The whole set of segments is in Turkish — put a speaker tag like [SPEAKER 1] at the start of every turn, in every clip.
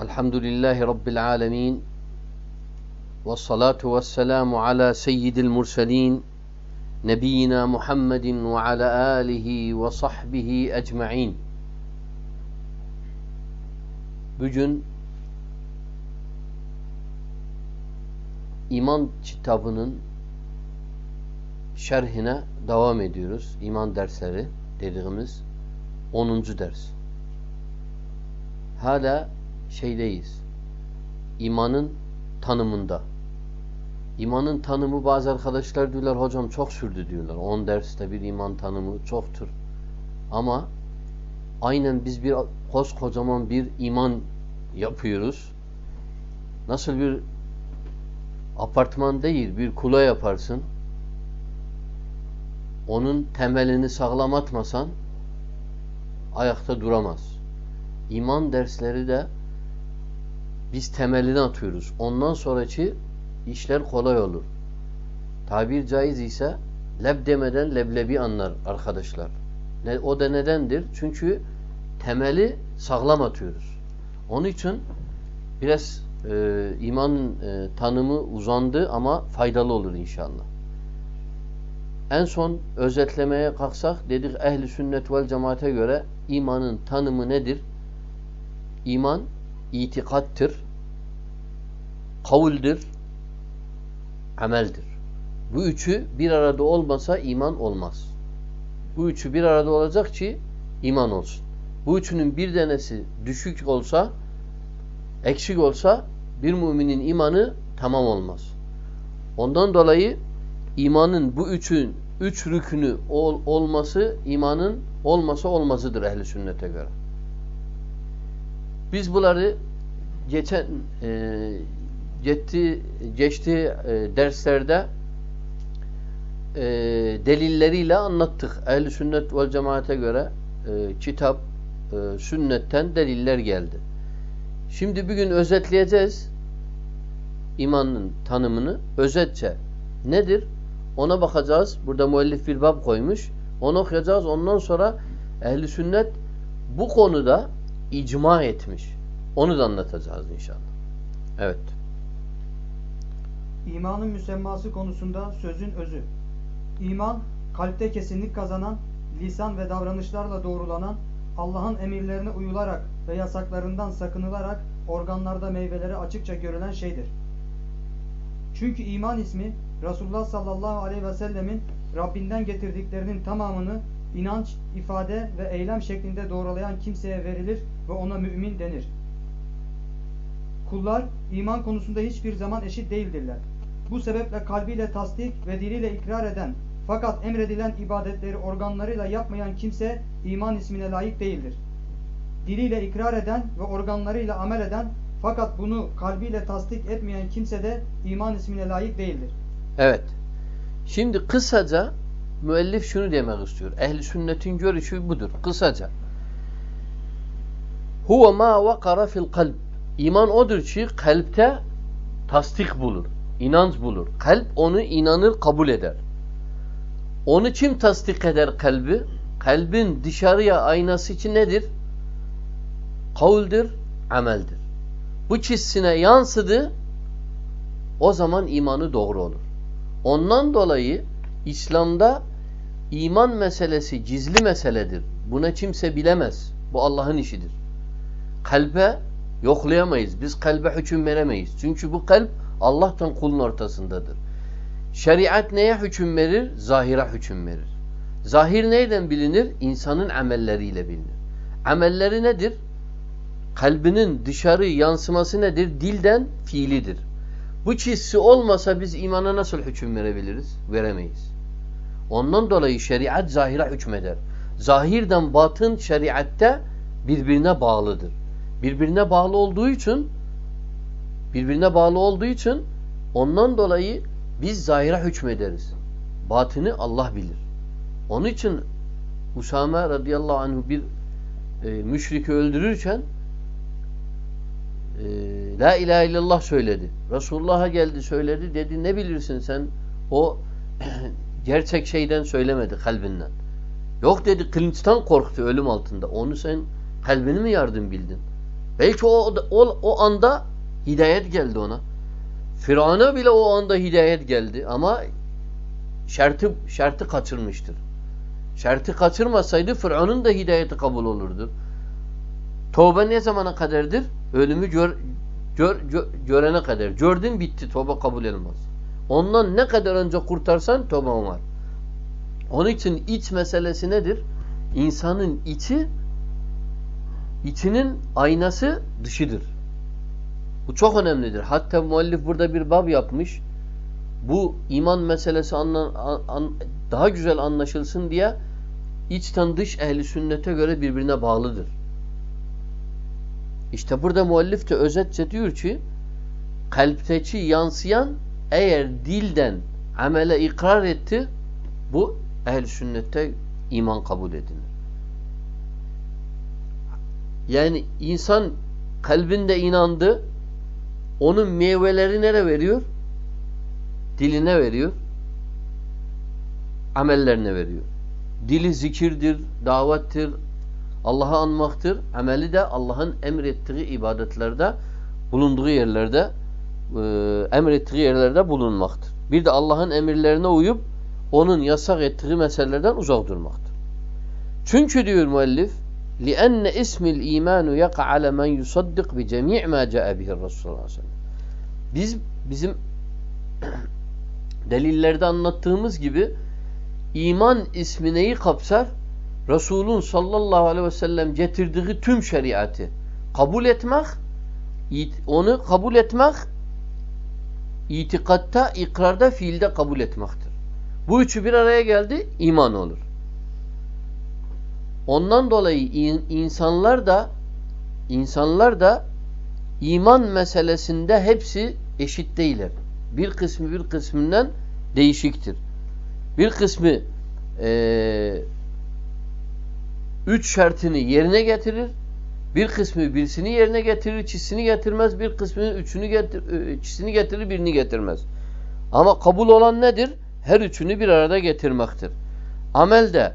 [SPEAKER 1] Elhamdülillahi Rabbil alemin. Ve salatu ve selamu ala seyyidil murselin. Nebiyyina Muhammedin ve ala alihi ve sahbihi ecma'in. Bugün iman kitabının şerhine devam ediyoruz. İman dersleri dediğimiz 10. ders. Hala şeydeyiz. İmanın tanımında. İmanın tanımı bazı arkadaşlar diyorlar hocam çok sürdü diyorlar. 10 derste bir iman tanımı çoktur. Ama aynen biz bir koskocaman bir iman yapıyoruz. Nasıl bir apartman değil bir kula yaparsın. Onun temelini sağlam atmasan ayakta duramaz. İman dersleri de biz temelini atıyoruz. Ondan sonraki işler kolay olur. Tabir caiz ise leb demeden leblebi anlar arkadaşlar. Ne, o da nedendir? Çünkü temeli sağlam atıyoruz. Onun için biraz e, imanın e, tanımı uzandı ama faydalı olur inşallah. En son özetlemeye kalksak dedik ehli sünnet vel cemaate göre imanın tanımı nedir? İman itikattır, kavuldir, ameldir. Bu üçü bir arada olmasa iman olmaz. Bu üçü bir arada olacak ki iman olsun. Bu üçünün bir tanesi düşük olsa, eksik olsa bir müminin imanı tamam olmaz. Ondan dolayı imanın bu üçün üç rükünü ol, olması imanın olmasa olmazıdır ehli sünnete göre. Biz bunları geçen e, geçti, geçti e, derslerde e, delilleriyle anlattık. Ehl-i sünnet vel cemaate göre e, kitap, e, sünnetten deliller geldi. Şimdi bugün özetleyeceğiz imanın tanımını. Özetçe nedir? Ona bakacağız. Burada müellif bir bab koymuş. Onu okuyacağız. Ondan sonra ehli sünnet bu konuda icma etmiş. Onu da anlatacağız inşallah. Evet.
[SPEAKER 2] İmanın müsemması konusunda sözün özü. İman, kalpte kesinlik kazanan, lisan ve davranışlarla doğrulanan, Allah'ın emirlerine uyularak ve yasaklarından sakınılarak organlarda meyveleri açıkça görülen şeydir. Çünkü iman ismi Resulullah sallallahu aleyhi ve sellemin Rabbinden getirdiklerinin tamamını inanç, ifade ve eylem şeklinde doğrulayan kimseye verilir ve ona mümin denir. Kullar iman konusunda hiçbir zaman eşit değildirler. Bu sebeple kalbiyle tasdik ve diliyle ikrar eden fakat emredilen ibadetleri organlarıyla yapmayan kimse iman ismine layık değildir. Diliyle ikrar eden ve organlarıyla amel eden fakat bunu kalbiyle tasdik etmeyen kimse de iman ismine layık değildir.
[SPEAKER 1] Evet. Şimdi kısaca müellif şunu demek istiyor. Ehli sünnetin görüşü budur. Kısaca. Huve ma vakara fil kalb. İman odur ki kalpte tasdik bulur. İnanç bulur. Kalp onu inanır, kabul eder. Onu kim tasdik eder kalbi? Kalbin dışarıya aynası için nedir? Kavuldir, ameldir. Bu çizsine yansıdı, o zaman imanı doğru olur. Ondan dolayı İslam'da iman meselesi gizli meseledir. Buna kimse bilemez. Bu Allah'ın işidir. Kalbe yoklayamayız. Biz kalbe hüküm veremeyiz. Çünkü bu kalp Allah'tan kulun ortasındadır. Şeriat neye hüküm verir? Zahira hüküm verir. Zahir neyden bilinir? İnsanın amelleriyle bilinir. Amelleri nedir? Kalbinin dışarı yansıması nedir? Dilden fiilidir. Bu çizsi olmasa biz imana nasıl hüküm verebiliriz? Veremeyiz. Ondan dolayı şeriat zahira hükmeder. Zahirden batın şeriatte birbirine bağlıdır. Birbirine bağlı olduğu için birbirine bağlı olduğu için ondan dolayı biz zahira hükmederiz. Batını Allah bilir. Onun için Usame radıyallahu anh bir e, müşriki öldürürken e, La ilahe illallah söyledi. Resulullah'a geldi söyledi. Dedi ne bilirsin sen? O gerçek şeyden söylemedi kalbinden. Yok dedi kılıçtan korktu ölüm altında. Onu sen kalbini mi yardım bildin? Belki o, o, o anda hidayet geldi ona. Firavun'a bile o anda hidayet geldi ama şartı, şartı kaçırmıştır. Şartı kaçırmasaydı Firavun'un da hidayeti kabul olurdu. Tövbe ne zamana kadardır? Ölümü gör, gör, gör, görene kadar. Gördün bitti. Tövbe kabul edilmez. Ondan ne kadar önce kurtarsan tövbe var. Onun için iç meselesi nedir? İnsanın içi içinin aynası dışıdır. Bu çok önemlidir. Hatta muallif burada bir bab yapmış. Bu iman meselesi anla, an, daha güzel anlaşılsın diye içten dış ehli sünnete göre birbirine bağlıdır. İşte burada muallif de özetçe diyor ki kalpteki yansıyan eğer dilden amele ikrar etti bu ehl sünnette iman kabul edilir. Yani insan kalbinde inandı onun meyveleri nereye veriyor? Diline veriyor. Amellerine veriyor. Dili zikirdir, davettir, Allah'ı anmaktır. Ameli de Allah'ın emrettiği ibadetlerde bulunduğu yerlerde e, emrettiği yerlerde bulunmaktır. Bir de Allah'ın emirlerine uyup onun yasak ettiği meselelerden uzak durmaktır. Çünkü diyor müellif لِأَنَّ اِسْمِ الْا۪يمَانُ يَقَ عَلَى مَنْ يُصَدِّقْ بِجَمِيعِ مَا جَاءَ بِهِ الرَّسُولُ Biz bizim delillerde anlattığımız gibi iman ismi neyi kapsar? Resul'un sallallahu aleyhi ve sellem getirdiği tüm şeriatı kabul etmek, onu kabul etmek, itikatta, ikrarda, fiilde kabul etmektir. Bu üçü bir araya geldi, iman olur. Ondan dolayı insanlar da insanlar da iman meselesinde hepsi eşit değiller. Bir kısmı bir kısmından değişiktir. Bir kısmı e, üç şartını yerine getirir. Bir kısmı birisini yerine getirir, ikisini getirmez. Bir kısmını üçünü getir, e, ikisini getirir, birini getirmez. Ama kabul olan nedir? Her üçünü bir arada getirmektir. Amelde,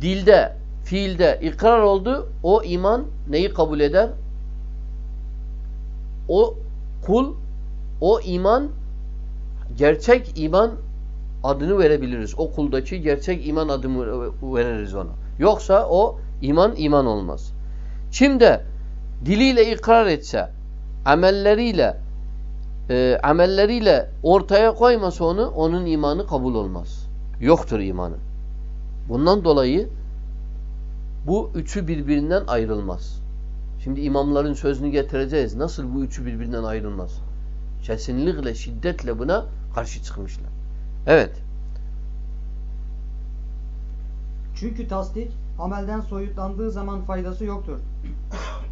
[SPEAKER 1] dilde, fiilde ikrar oldu. O iman neyi kabul eder? O kul, o iman gerçek iman adını verebiliriz. O kuldaki gerçek iman adını veririz ona. Yoksa o iman iman olmaz. Kim de diliyle ikrar etse, amelleriyle e, amelleriyle ortaya koymasa onu, onun imanı kabul olmaz. Yoktur imanı. Bundan dolayı bu üçü birbirinden ayrılmaz. Şimdi imamların sözünü getireceğiz. Nasıl bu üçü birbirinden ayrılmaz? Kesinlikle, şiddetle buna karşı çıkmışlar. Evet.
[SPEAKER 2] Çünkü tasdik amelden soyutlandığı zaman faydası yoktur.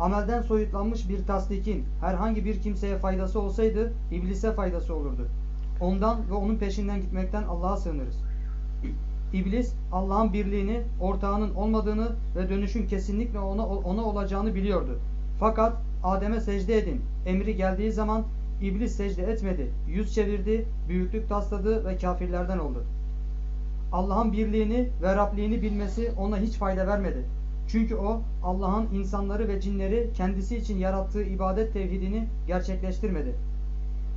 [SPEAKER 2] amelden soyutlanmış bir tasdikin herhangi bir kimseye faydası olsaydı iblise faydası olurdu. Ondan ve onun peşinden gitmekten Allah'a sığınırız. İblis Allah'ın birliğini, ortağının olmadığını ve dönüşün kesinlikle ona, ona olacağını biliyordu. Fakat Adem'e secde edin emri geldiği zaman İblis secde etmedi, yüz çevirdi, büyüklük tasladı ve kafirlerden oldu. Allah'ın birliğini ve Rabliğini bilmesi ona hiç fayda vermedi. Çünkü o Allah'ın insanları ve cinleri kendisi için yarattığı ibadet tevhidini gerçekleştirmedi.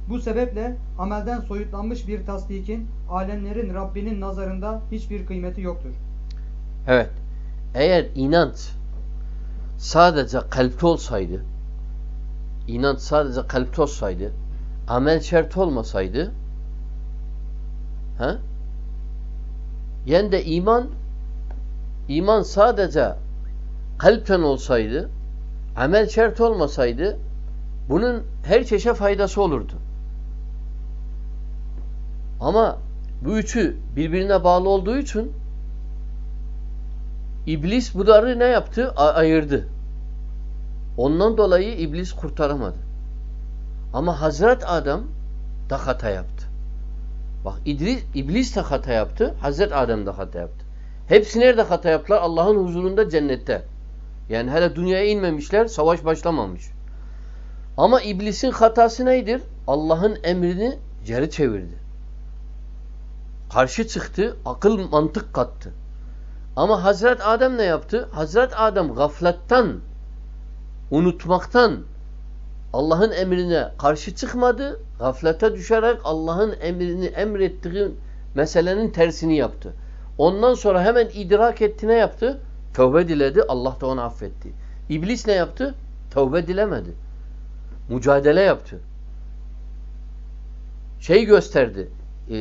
[SPEAKER 2] Bu sebeple amelden soyutlanmış bir tasdikin alemlerin Rabbinin nazarında hiçbir kıymeti yoktur.
[SPEAKER 1] Evet. Eğer inanç sadece kalpte olsaydı inanç sadece kalpte olsaydı amel şart olmasaydı ha? Yani de iman iman sadece kalpten olsaydı amel şart olmasaydı bunun her çeşe faydası olurdu. Ama bu üçü birbirine bağlı olduğu için İblis bunları ne yaptı? A ayırdı. Ondan dolayı iblis kurtaramadı. Ama Hazret Adam da hata yaptı. Bak İdris, iblis de hata yaptı. Hazret Adem de hata yaptı. Hepsi nerede hata yaptılar? Allah'ın huzurunda cennette. Yani hele dünyaya inmemişler. Savaş başlamamış. Ama iblisin hatası neydir? Allah'ın emrini geri çevirdi. Karşı çıktı. Akıl mantık kattı. Ama Hazret Adem ne yaptı? Hazret Adem gafletten unutmaktan Allah'ın emrine karşı çıkmadı. Gaflete düşerek Allah'ın emrini emrettiği meselenin tersini yaptı. Ondan sonra hemen idrak etti ne yaptı? Tövbe diledi. Allah da onu affetti. İblis ne yaptı? Tövbe dilemedi. Mücadele yaptı. Şey gösterdi. E,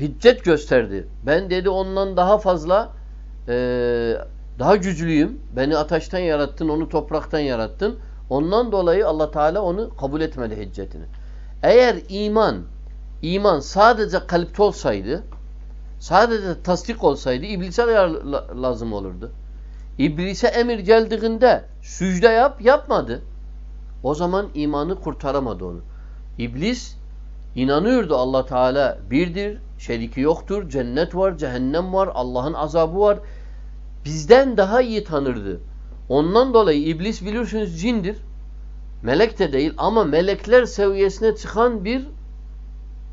[SPEAKER 1] hiccet gösterdi. Ben dedi ondan daha fazla e, daha güçlüyüm. Beni ateşten yarattın, onu topraktan yarattın. Ondan dolayı Allah Teala onu kabul etmedi hiccetini. Eğer iman iman sadece kalpte olsaydı sadece tasdik olsaydı iblise lazım olurdu. İblise emir geldiğinde sücde yap, yapmadı. O zaman imanı kurtaramadı onu. İblis inanıyordu Allah Teala birdir, şeriki yoktur, cennet var, cehennem var, Allah'ın azabı var. Bizden daha iyi tanırdı. Ondan dolayı iblis bilirsiniz cindir. Melek de değil ama melekler seviyesine çıkan bir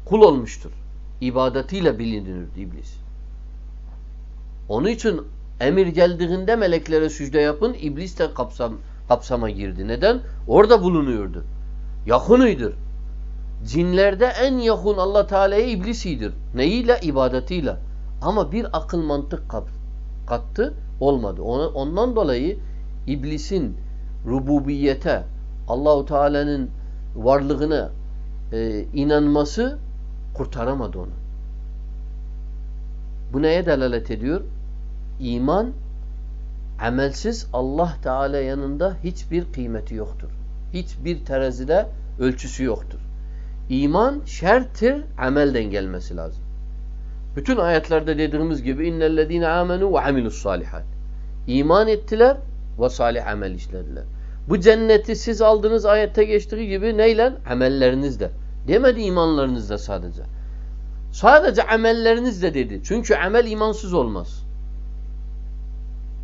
[SPEAKER 1] kul olmuştur. İbadetiyle bilinirdi iblis. Onun için emir geldiğinde meleklere sücde yapın, iblis de kapsam, kapsama girdi. Neden? Orada bulunuyordu. Yakınıydır. Cinlerde en yakın Allah Teala'ya iblisidir. Neyiyle? İbadetiyle. Ama bir akıl mantık kattı, olmadı. Ondan dolayı iblisin rububiyete, Allahu Teala'nın varlığına e, inanması kurtaramadı onu. Bu neye delalet ediyor? İman amelsiz Allah Teala yanında hiçbir kıymeti yoktur. Hiçbir terazide ölçüsü yoktur. İman şerttir, amelden gelmesi lazım. Bütün ayetlerde dediğimiz gibi innellezine amenu ve amilus salihat. İman ettiler ve salih amel işlediler. Bu cenneti siz aldınız ayette geçtiği gibi neyle? Amellerinizle. Demedi imanlarınızla sadece. Sadece amellerinizle dedi. Çünkü amel imansız olmaz.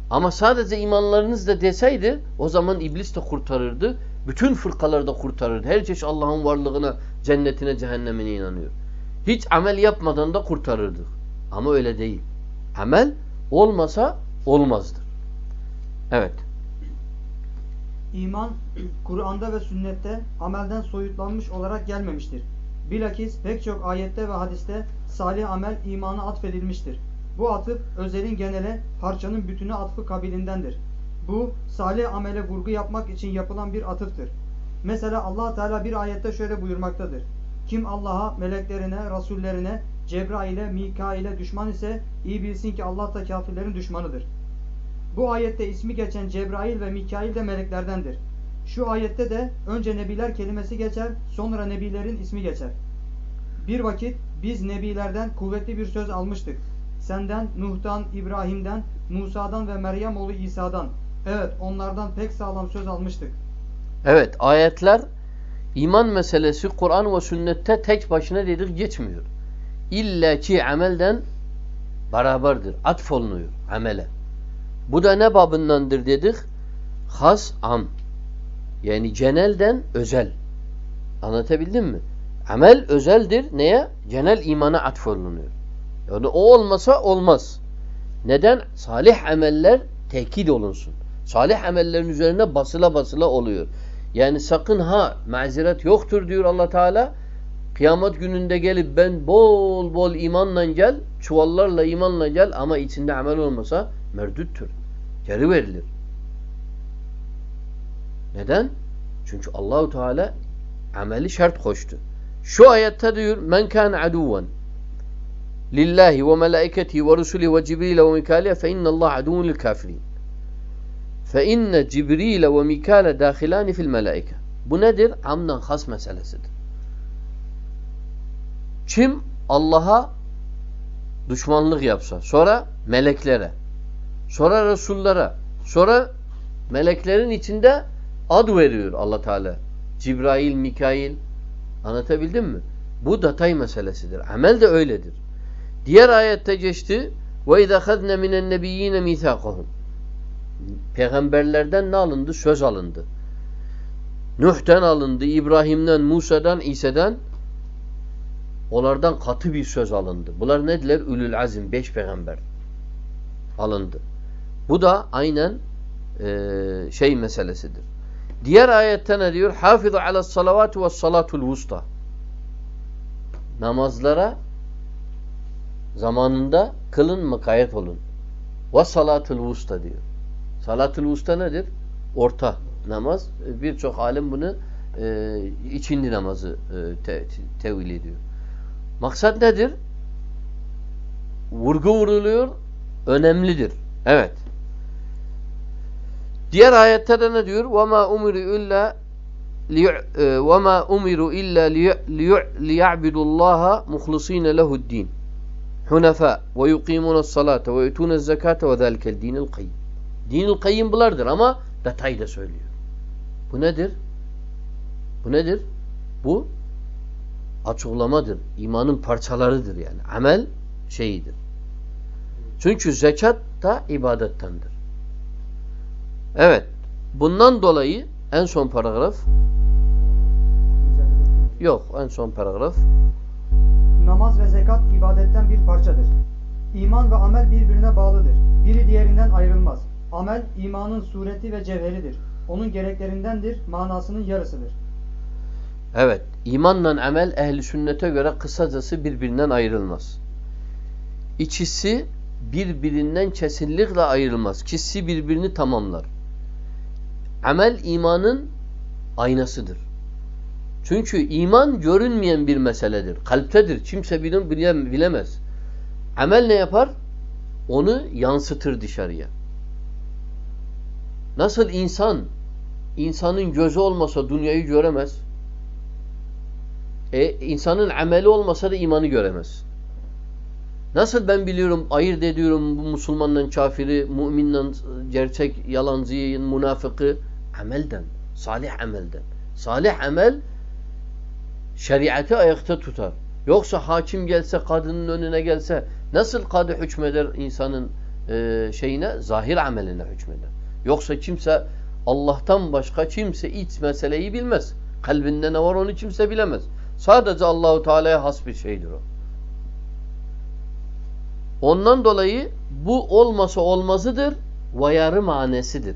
[SPEAKER 1] Ama sadece imanlarınızla deseydi o zaman iblis de kurtarırdı. Bütün fırkaları da kurtarırdı. Her çeşit Allah'ın varlığına, cennetine, cehennemine inanıyor. Hiç amel yapmadan da kurtarırdı. Ama öyle değil. Amel olmasa olmazdır. Evet.
[SPEAKER 2] İman Kur'an'da ve sünnette amelden soyutlanmış olarak gelmemiştir. Bilakis pek çok ayette ve hadiste salih amel imana atfedilmiştir. Bu atıf özelin genele, parçanın bütünü atfı kabilindendir. Bu salih amele vurgu yapmak için yapılan bir atıftır. Mesela allah Teala bir ayette şöyle buyurmaktadır. Kim Allah'a, meleklerine, rasullerine, Cebrail'e, Mikail'e düşman ise iyi bilsin ki Allah da kafirlerin düşmanıdır. Bu ayette ismi geçen Cebrail ve Mikail de meleklerdendir. Şu ayette de önce nebiler kelimesi geçer, sonra nebilerin ismi geçer. Bir vakit biz nebilerden kuvvetli bir söz almıştık. Senden, Nuh'tan, İbrahim'den, Musa'dan ve Meryem oğlu İsa'dan. Evet, onlardan pek sağlam söz almıştık.
[SPEAKER 1] Evet, ayetler iman meselesi Kur'an ve sünnette tek başına dedik geçmiyor. İlla ki amelden beraberdir. Atfolunuyor amele. Bu da ne babındandır dedik? Has, am. Yani cenelden özel. Anlatabildim mi? Amel özeldir. Neye? Genel imana atfolunuyor. Yani o olmasa olmaz. Neden? Salih ameller tekit olunsun. Salih amellerin üzerine basıla basıla oluyor. Yani sakın ha mazeret yoktur diyor Allah Teala. Kıyamet gününde gelip ben bol bol imanla gel, çuvallarla imanla gel ama içinde amel olmasa merdüttür. Geri verilir. Neden? Çünkü Allahu Teala ameli şart koştu. Şu ayette diyor men kan aduven lillahi ve melaiketihi ve rusuli ve cibril ve mikale fe innallah aduvun lil kafirin. Fe inne cibril ve mikale dahilani fil melaike. Bu nedir? Amdan has meselesidir. Kim Allah'a düşmanlık yapsa, sonra meleklere, sonra Resullara, sonra meleklerin içinde ad veriyor Allah Teala. Cibrail, Mikail. Anlatabildim mi? Bu datay meselesidir. Amel de öyledir. Diğer ayette geçti. Ve izâ khadne minen nebiyyîne mîthâkahum. Peygamberlerden ne alındı? Söz alındı. Nuh'ten alındı, İbrahim'den, Musa'dan, İsa'dan onlardan katı bir söz alındı. Bunlar nediler? Ülül azim, beş peygamber alındı. Bu da aynen e, şey meselesidir. Diğer ayette ne diyor? Hafizu ala salavati ve salatul vusta. Namazlara zamanında kılın mukayyet olun. Ve salatul vusta diyor. Salatul vusta nedir? Orta namaz. Birçok alim bunu e, içindi namazı e, te, te, tevil ediyor. Maksat nedir? Vurgu vuruluyor, önemlidir. Evet. Diğer ayette de ne diyor? وَمَا اُمِرُوا اِلَّا وَمَا اُمِرُوا اِلَّا لِيَعْبِدُوا اللّٰهَ مُخْلِص۪ينَ لَهُ الدِّينَ حُنَفَاء وَيُقِيمُونَ الصَّلَاةَ وَيُتُونَ الزَّكَاةَ وَذَلْكَ الدِّينِ الْقَيِّمِ Dinül kayyım bulardır ama detay da söylüyor. Bu nedir? Bu nedir? Bu açıklamadır. İmanın parçalarıdır yani. Amel şeyidir. Çünkü zekat da ibadettendir. Evet. Bundan dolayı en son paragraf yok en son paragraf
[SPEAKER 2] Namaz ve zekat ibadetten bir parçadır. İman ve amel birbirine bağlıdır. Biri diğerinden ayrılmaz. Amel imanın sureti ve cevheridir. Onun gereklerindendir, manasının yarısıdır.
[SPEAKER 1] Evet. imanla amel ehli sünnete göre kısacası birbirinden ayrılmaz. İkisi birbirinden kesinlikle ayrılmaz. Kisi birbirini tamamlar. Amel imanın aynasıdır. Çünkü iman görünmeyen bir meseledir. Kalptedir. Kimse bilemez. Amel ne yapar? Onu yansıtır dışarıya. Nasıl insan insanın gözü olmasa dünyayı göremez. E, insanın ameli olmasa da imanı göremez. Nasıl ben biliyorum, ayırt ediyorum bu Müslümanla kafiri, müminle gerçek yalancıyı, münafıkı? Amelden, salih amelden. Salih amel şeriatı ayakta tutar. Yoksa hakim gelse, kadının önüne gelse nasıl kadı hükmeder insanın e, şeyine? Zahir ameline hükmeder. Yoksa kimse Allah'tan başka kimse iç meseleyi bilmez. Kalbinde ne var onu kimse bilemez. Sadece Allahu Teala'ya has bir şeydir o. Ondan dolayı bu olmasa olmazıdır ve yarı manesidir.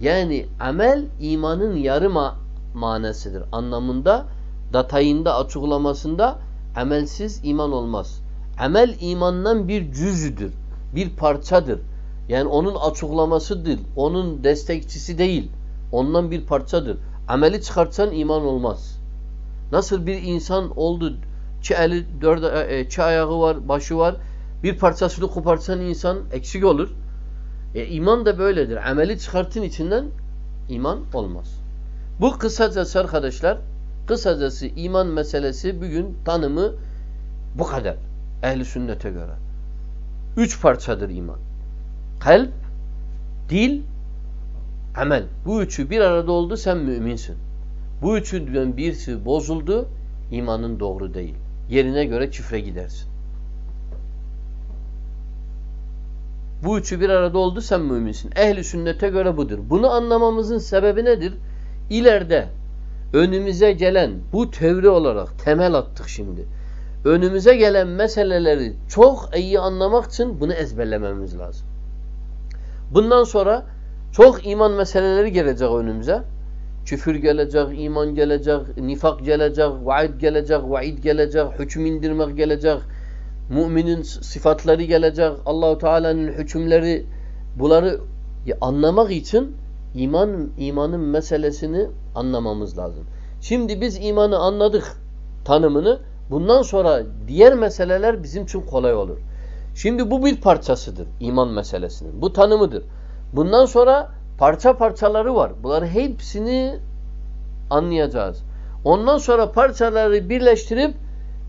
[SPEAKER 1] Yani amel imanın yarı ma manesidir. Anlamında, datayında, açıklamasında amelsiz iman olmaz. Amel imandan bir cüzdür, bir parçadır. Yani onun açıklamasıdır, onun destekçisi değil. Ondan bir parçadır. Ameli çıkartsan iman olmaz. Nasıl bir insan oldu, çi eli, dört, e, çi ayağı var, başı var, bir parçasını koparsan insan eksik olur. E, iman da böyledir. Ameli çıkartın içinden iman olmaz. Bu kısacası arkadaşlar, kısacası iman meselesi bugün tanımı bu kadar. Ehli sünnete göre. Üç parçadır iman. Kalp, dil, amel. Bu üçü bir arada oldu sen müminsin. Bu üçünden birisi bozuldu imanın doğru değil. Yerine göre çifre gidersin. Bu üçü bir arada oldu sen müminsin. Ehli sünnete göre budur. Bunu anlamamızın sebebi nedir? İleride önümüze gelen bu teori olarak temel attık şimdi. Önümüze gelen meseleleri çok iyi anlamak için bunu ezberlememiz lazım. Bundan sonra çok iman meseleleri gelecek önümüze. Küfür gelecek, iman gelecek, nifak gelecek, vaid gelecek, vaid gelecek, hüküm indirmek gelecek, müminin sıfatları gelecek, Allahu Teala'nın hükümleri bunları anlamak için iman imanın meselesini anlamamız lazım. Şimdi biz imanı anladık tanımını. Bundan sonra diğer meseleler bizim için kolay olur. Şimdi bu bir parçasıdır iman meselesinin. Bu tanımıdır. Bundan sonra parça parçaları var. Bunları hepsini anlayacağız. Ondan sonra parçaları birleştirip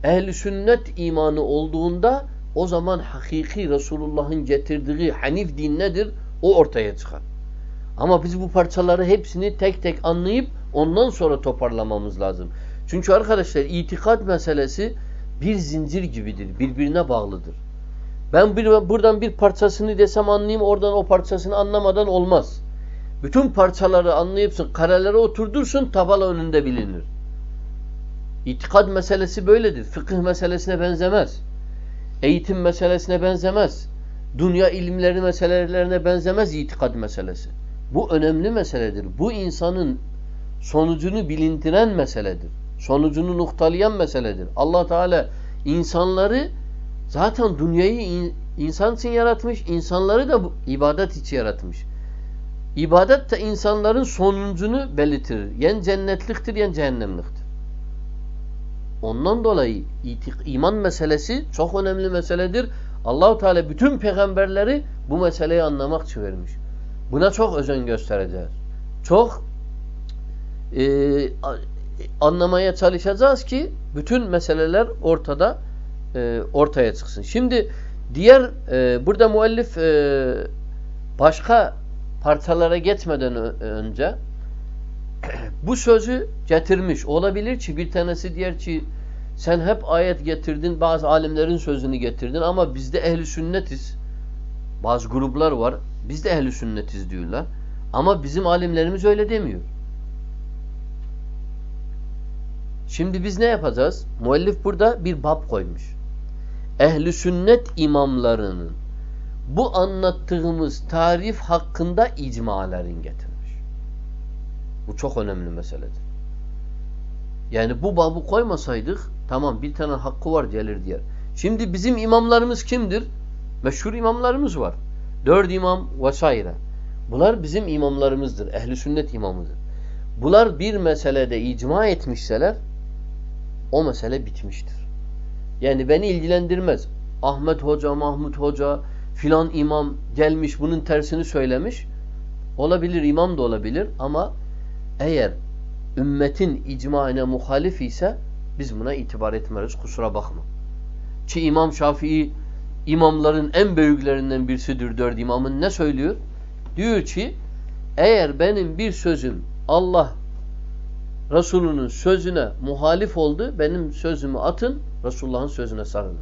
[SPEAKER 1] ehli sünnet imanı olduğunda o zaman hakiki Resulullah'ın getirdiği hanif din nedir? O ortaya çıkar. Ama biz bu parçaları hepsini tek tek anlayıp ondan sonra toparlamamız lazım. Çünkü arkadaşlar itikat meselesi bir zincir gibidir. Birbirine bağlıdır. Ben bir, buradan bir parçasını desem anlayayım oradan o parçasını anlamadan olmaz. Bütün parçaları anlayıpsın, kareleri oturdursun tabala önünde bilinir. İtikad meselesi böyledir. Fıkıh meselesine benzemez. Eğitim meselesine benzemez. Dünya ilimleri meselelerine benzemez itikad meselesi. Bu önemli meseledir. Bu insanın sonucunu bilindiren meseledir. Sonucunu noktalayan meseledir. Allah Teala insanları zaten dünyayı insan için yaratmış, insanları da ibadet için yaratmış. İbadet de insanların sonucunu belirtir. Yen cennetliktir, yen cehennemliktir. Ondan dolayı iman meselesi çok önemli meseledir. Allahu Teala bütün peygamberleri bu meseleyi anlamak için vermiş. Buna çok özen göstereceğiz. Çok e, anlamaya çalışacağız ki bütün meseleler ortada e, ortaya çıksın. Şimdi diğer e, burada muallif e, başka parçalara geçmeden önce bu sözü getirmiş. Olabilir ki bir tanesi diğer ki sen hep ayet getirdin, bazı alimlerin sözünü getirdin ama bizde ehli sünnetiz. Bazı gruplar var. Biz de ehli sünnetiz diyorlar. Ama bizim alimlerimiz öyle demiyor. Şimdi biz ne yapacağız? Muellif burada bir bab koymuş. Ehli sünnet imamlarının bu anlattığımız tarif hakkında icmalerin getirmiş. Bu çok önemli meseledir. Yani bu babı koymasaydık tamam bir tane hakkı var gelir diye. Şimdi bizim imamlarımız kimdir? Meşhur imamlarımız var. Dört imam vesaire. Bunlar bizim imamlarımızdır. Ehli sünnet imamıdır. Bunlar bir meselede icma etmişseler o mesele bitmiştir. Yani beni ilgilendirmez. Ahmet Hoca, Mahmut Hoca, filan imam gelmiş bunun tersini söylemiş. Olabilir, imam da olabilir ama eğer ümmetin icmaine muhalif ise biz buna itibar etmeriz. Kusura bakma. Ki İmam Şafii imamların en büyüklerinden birisidir dört imamın. Ne söylüyor? Diyor ki eğer benim bir sözüm Allah Resulünün sözüne muhalif oldu, benim sözümü atın, Resulullah'ın sözüne sarılın.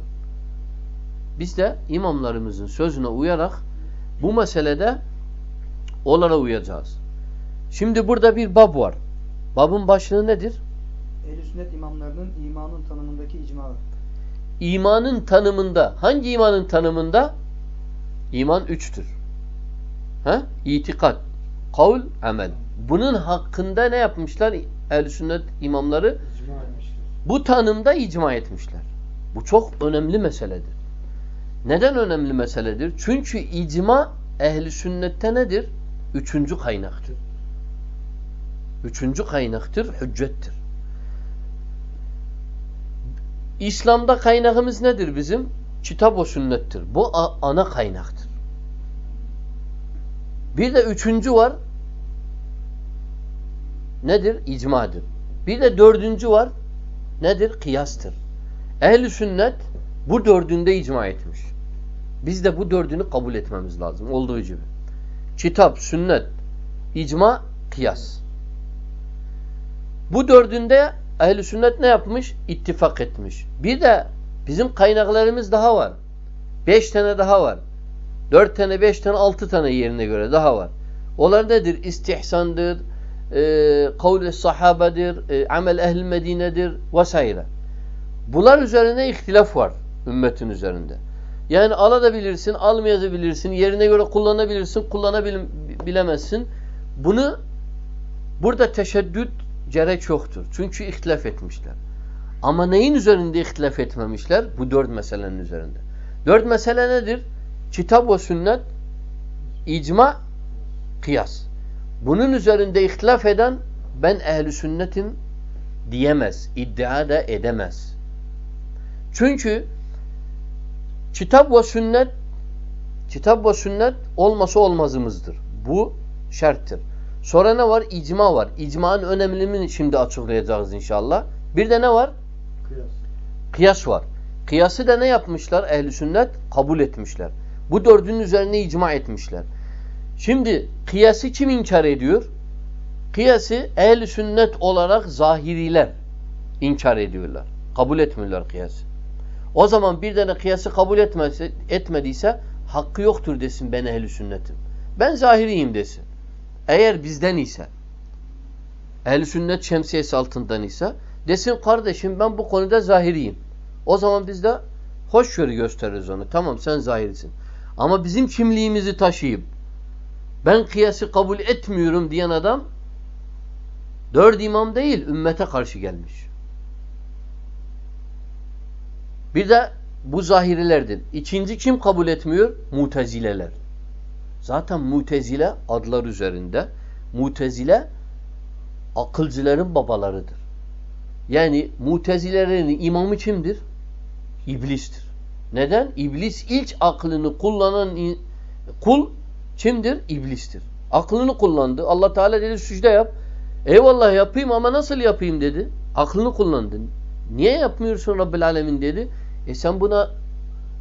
[SPEAKER 1] Biz de imamlarımızın sözüne uyarak bu meselede onlara uyacağız. Şimdi burada bir bab var. Babın başlığı nedir?
[SPEAKER 2] Ehl-i sünnet imamlarının imanın tanımındaki icmağı.
[SPEAKER 1] İmanın tanımında, hangi imanın tanımında? İman üçtür. Ha? İtikat, kavl, amel. Bunun hakkında ne yapmışlar ehl sünnet imamları? Bu tanımda icma etmişler. Bu çok önemli meseledir. Neden önemli meseledir? Çünkü icma ehli sünnette nedir? Üçüncü kaynaktır. Üçüncü kaynaktır, hüccettir. İslam'da kaynağımız nedir bizim? Kitap o sünnettir. Bu ana kaynaktır. Bir de üçüncü var. Nedir? İcmadır. Bir de dördüncü var. Nedir? Kıyastır. Ehli sünnet bu dördünde icma etmiş. Biz de bu dördünü kabul etmemiz lazım. Olduğu gibi. Kitap, sünnet, icma, kıyas. Bu dördünde ehl sünnet ne yapmış? İttifak etmiş. Bir de bizim kaynaklarımız daha var. Beş tane daha var. Dört tane, beş tane, altı tane yerine göre daha var. Onlar nedir? İstihsandır, e, kavl-i sahabedir, e, amel ehl medinedir vesaire. Bunlar üzerine ihtilaf var ümmetin üzerinde. Yani alabilirsin, almayabilirsin, yerine göre kullanabilirsin, kullanabilemezsin. Bunu burada teşeddüt gerek yoktur. Çünkü ihtilaf etmişler. Ama neyin üzerinde ihtilaf etmemişler? Bu dört meselenin üzerinde. Dört mesele nedir? Kitap ve sünnet, icma, kıyas. Bunun üzerinde ihtilaf eden ben ehli sünnetim diyemez, iddia da edemez. Çünkü kitap ve sünnet kitap ve sünnet olması olmazımızdır. Bu şarttır. Sonra ne var? İcma var. İcmanın önemini şimdi açıklayacağız inşallah. Bir de ne var? Kıyas. Kıyas var. Kıyası da ne yapmışlar? Ehli sünnet kabul etmişler. Bu dördünün üzerine icma etmişler. Şimdi kıyası kim inkar ediyor? Kıyası ehl sünnet olarak zahiriler inkar ediyorlar. Kabul etmiyorlar kıyası. O zaman bir tane kıyası kabul etmezse, etmediyse hakkı yoktur desin ben ehl sünnetim. Ben zahiriyim desin. Eğer bizden ise ehl sünnet şemsiyesi altından ise desin kardeşim ben bu konuda zahiriyim. O zaman biz de hoşgörü gösteririz onu. Tamam sen zahirisin. Ama bizim kimliğimizi taşıyıp ben kıyası kabul etmiyorum diyen adam Dört imam değil, ümmete karşı gelmiş. Bir de bu zahirilerdir. İkinci kim kabul etmiyor? Mutezileler. Zaten mutezile adlar üzerinde. Mutezile akılcıların babalarıdır. Yani mutezilerin imamı kimdir? İblistir. Neden? İblis ilk aklını kullanan kul kimdir? İblistir. Aklını kullandı. Allah Teala dedi sücde yap. Eyvallah yapayım ama nasıl yapayım dedi. Aklını kullandın. Niye yapmıyorsun Rabbil Alemin dedi. E sen buna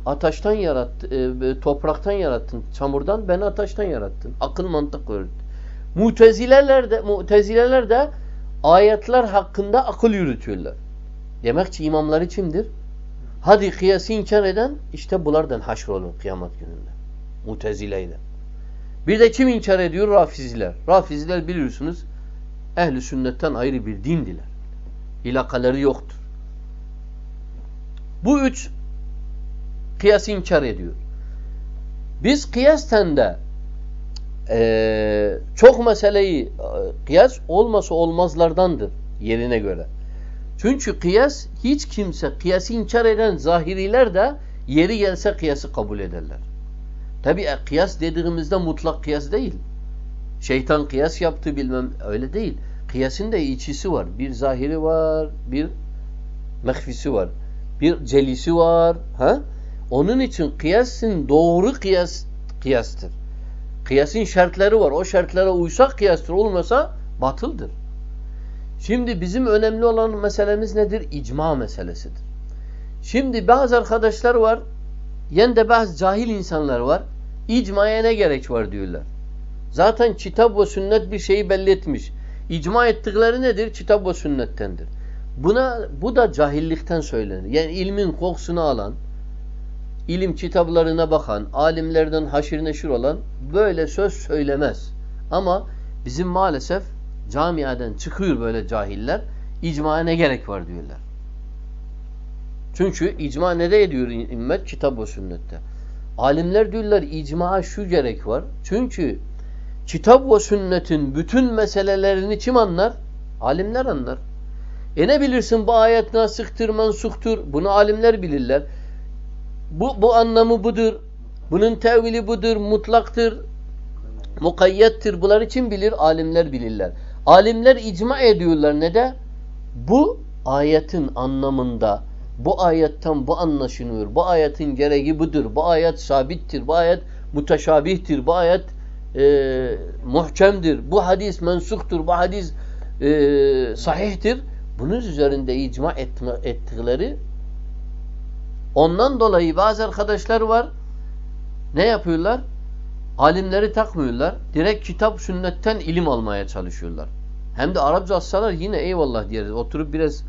[SPEAKER 1] ataştan yarattın, e, topraktan yarattın, çamurdan, beni ataştan yarattın. Akıl mantık öğretti. Mutezileler de, mutezileler de ayetler hakkında akıl yürütüyorlar. Demek ki imamları kimdir? Hadi kıyası inkar eden işte bunlardan haşr olur kıyamet gününde. Mutezileyle. Bir de kim inkar ediyor? Rafiziler. Rafiziler biliyorsunuz ehli sünnetten ayrı bir dindiler. İlakaları yoktur. Bu üç kıyası inkar ediyor. Biz kıyasten de e, çok meseleyi e, kıyas olmasa olmazlardandır yerine göre. Çünkü kıyas hiç kimse kıyası inkar eden zahiriler de yeri gelse kıyası kabul ederler. Tabi e, kıyas dediğimizde mutlak kıyas değil. Şeytan kıyas yaptı bilmem öyle değil. Kıyasın da içisi var. Bir zahiri var, bir mehfisi var. Bir celisi var. Ha? Onun için kıyasın doğru kıyas kıyastır. Kıyasın şartları var. O şartlara uysak kıyastır. Olmasa batıldır. Şimdi bizim önemli olan meselemiz nedir? İcma meselesidir. Şimdi bazı arkadaşlar var, yen de bazı cahil insanlar var. İcmaya ne gerek var diyorlar. Zaten kitap ve sünnet bir şeyi belli etmiş. İcma ettikleri nedir? Kitap ve sünnettendir. Buna bu da cahillikten söylenir. Yani ilmin kokusunu alan, ilim kitaplarına bakan, alimlerden haşir neşir olan böyle söz söylemez. Ama bizim maalesef camiaden çıkıyor böyle cahiller. İcmaya ne gerek var diyorlar. Çünkü icma ne de ediyor ümmet? Kitap ve sünnette. Alimler diyorlar icmaya şu gerek var. Çünkü kitap ve sünnetin bütün meselelerini kim anlar? Alimler anlar. E ne bilirsin bu ayet nasıktır, mensuktur? Bunu alimler bilirler. Bu, bu anlamı budur. Bunun tevili budur, mutlaktır, mukayyettir. Bunları için bilir? Alimler bilirler. Alimler icma ediyorlar. Ne de? Bu ayetin anlamında bu ayetten bu anlaşılıyor. Bu ayetin gereği budur. Bu ayet sabittir. Bu ayet muteşabihtir. Bu ayet e, muhkemdir. Bu hadis mensuktur. Bu hadis e, sahihtir. Bunun üzerinde icma etme, ettikleri ondan dolayı bazı arkadaşlar var ne yapıyorlar? Alimleri takmıyorlar. Direkt kitap sünnetten ilim almaya çalışıyorlar. Hem de Arapça alsalar yine eyvallah diyeriz. Oturup biraz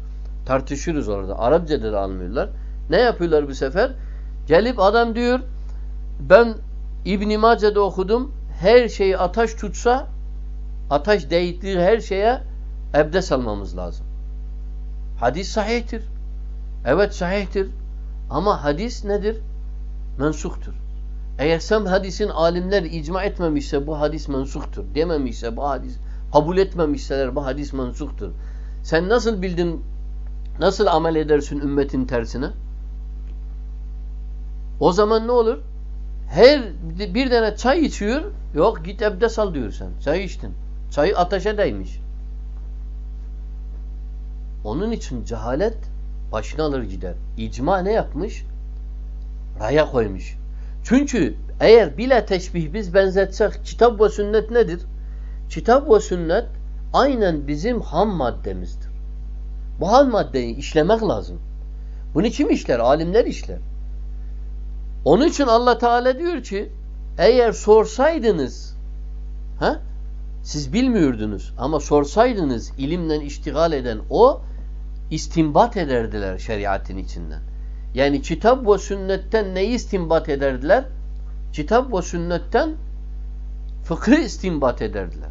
[SPEAKER 1] tartışırız orada. Arapça da almıyorlar. Ne yapıyorlar bu sefer? Gelip adam diyor ben İbn-i Mace'de okudum. Her şeyi ataş tutsa ataş değdiği her şeye ebdes almamız lazım. Hadis sahihtir. Evet sahihtir. Ama hadis nedir? Mensuktur. Eğer sen hadisin alimler icma etmemişse bu hadis mensuktur. Dememişse bu hadis kabul etmemişseler bu hadis mensuktur. Sen nasıl bildin nasıl amel edersin ümmetin tersine? O zaman ne olur? Her bir tane çay içiyor yok git ebdes al diyor sen. Çay içtin. Çayı ateşe değmiş. Onun için cehalet başına alır gider. İcma ne yapmış? Raya koymuş. Çünkü eğer bile teşbih biz benzetsek kitap ve sünnet nedir? Kitap ve sünnet aynen bizim ham maddemizdir. Bu ham maddeyi işlemek lazım. Bunu kim işler? Alimler işler. Onun için Allah Teala diyor ki eğer sorsaydınız ha? siz bilmiyordunuz ama sorsaydınız ilimle iştigal eden o istimbat ederdiler şeriatın içinden. Yani kitap ve sünnetten neyi istimbat ederdiler? Kitap ve sünnetten fıkı istimbat ederdiler.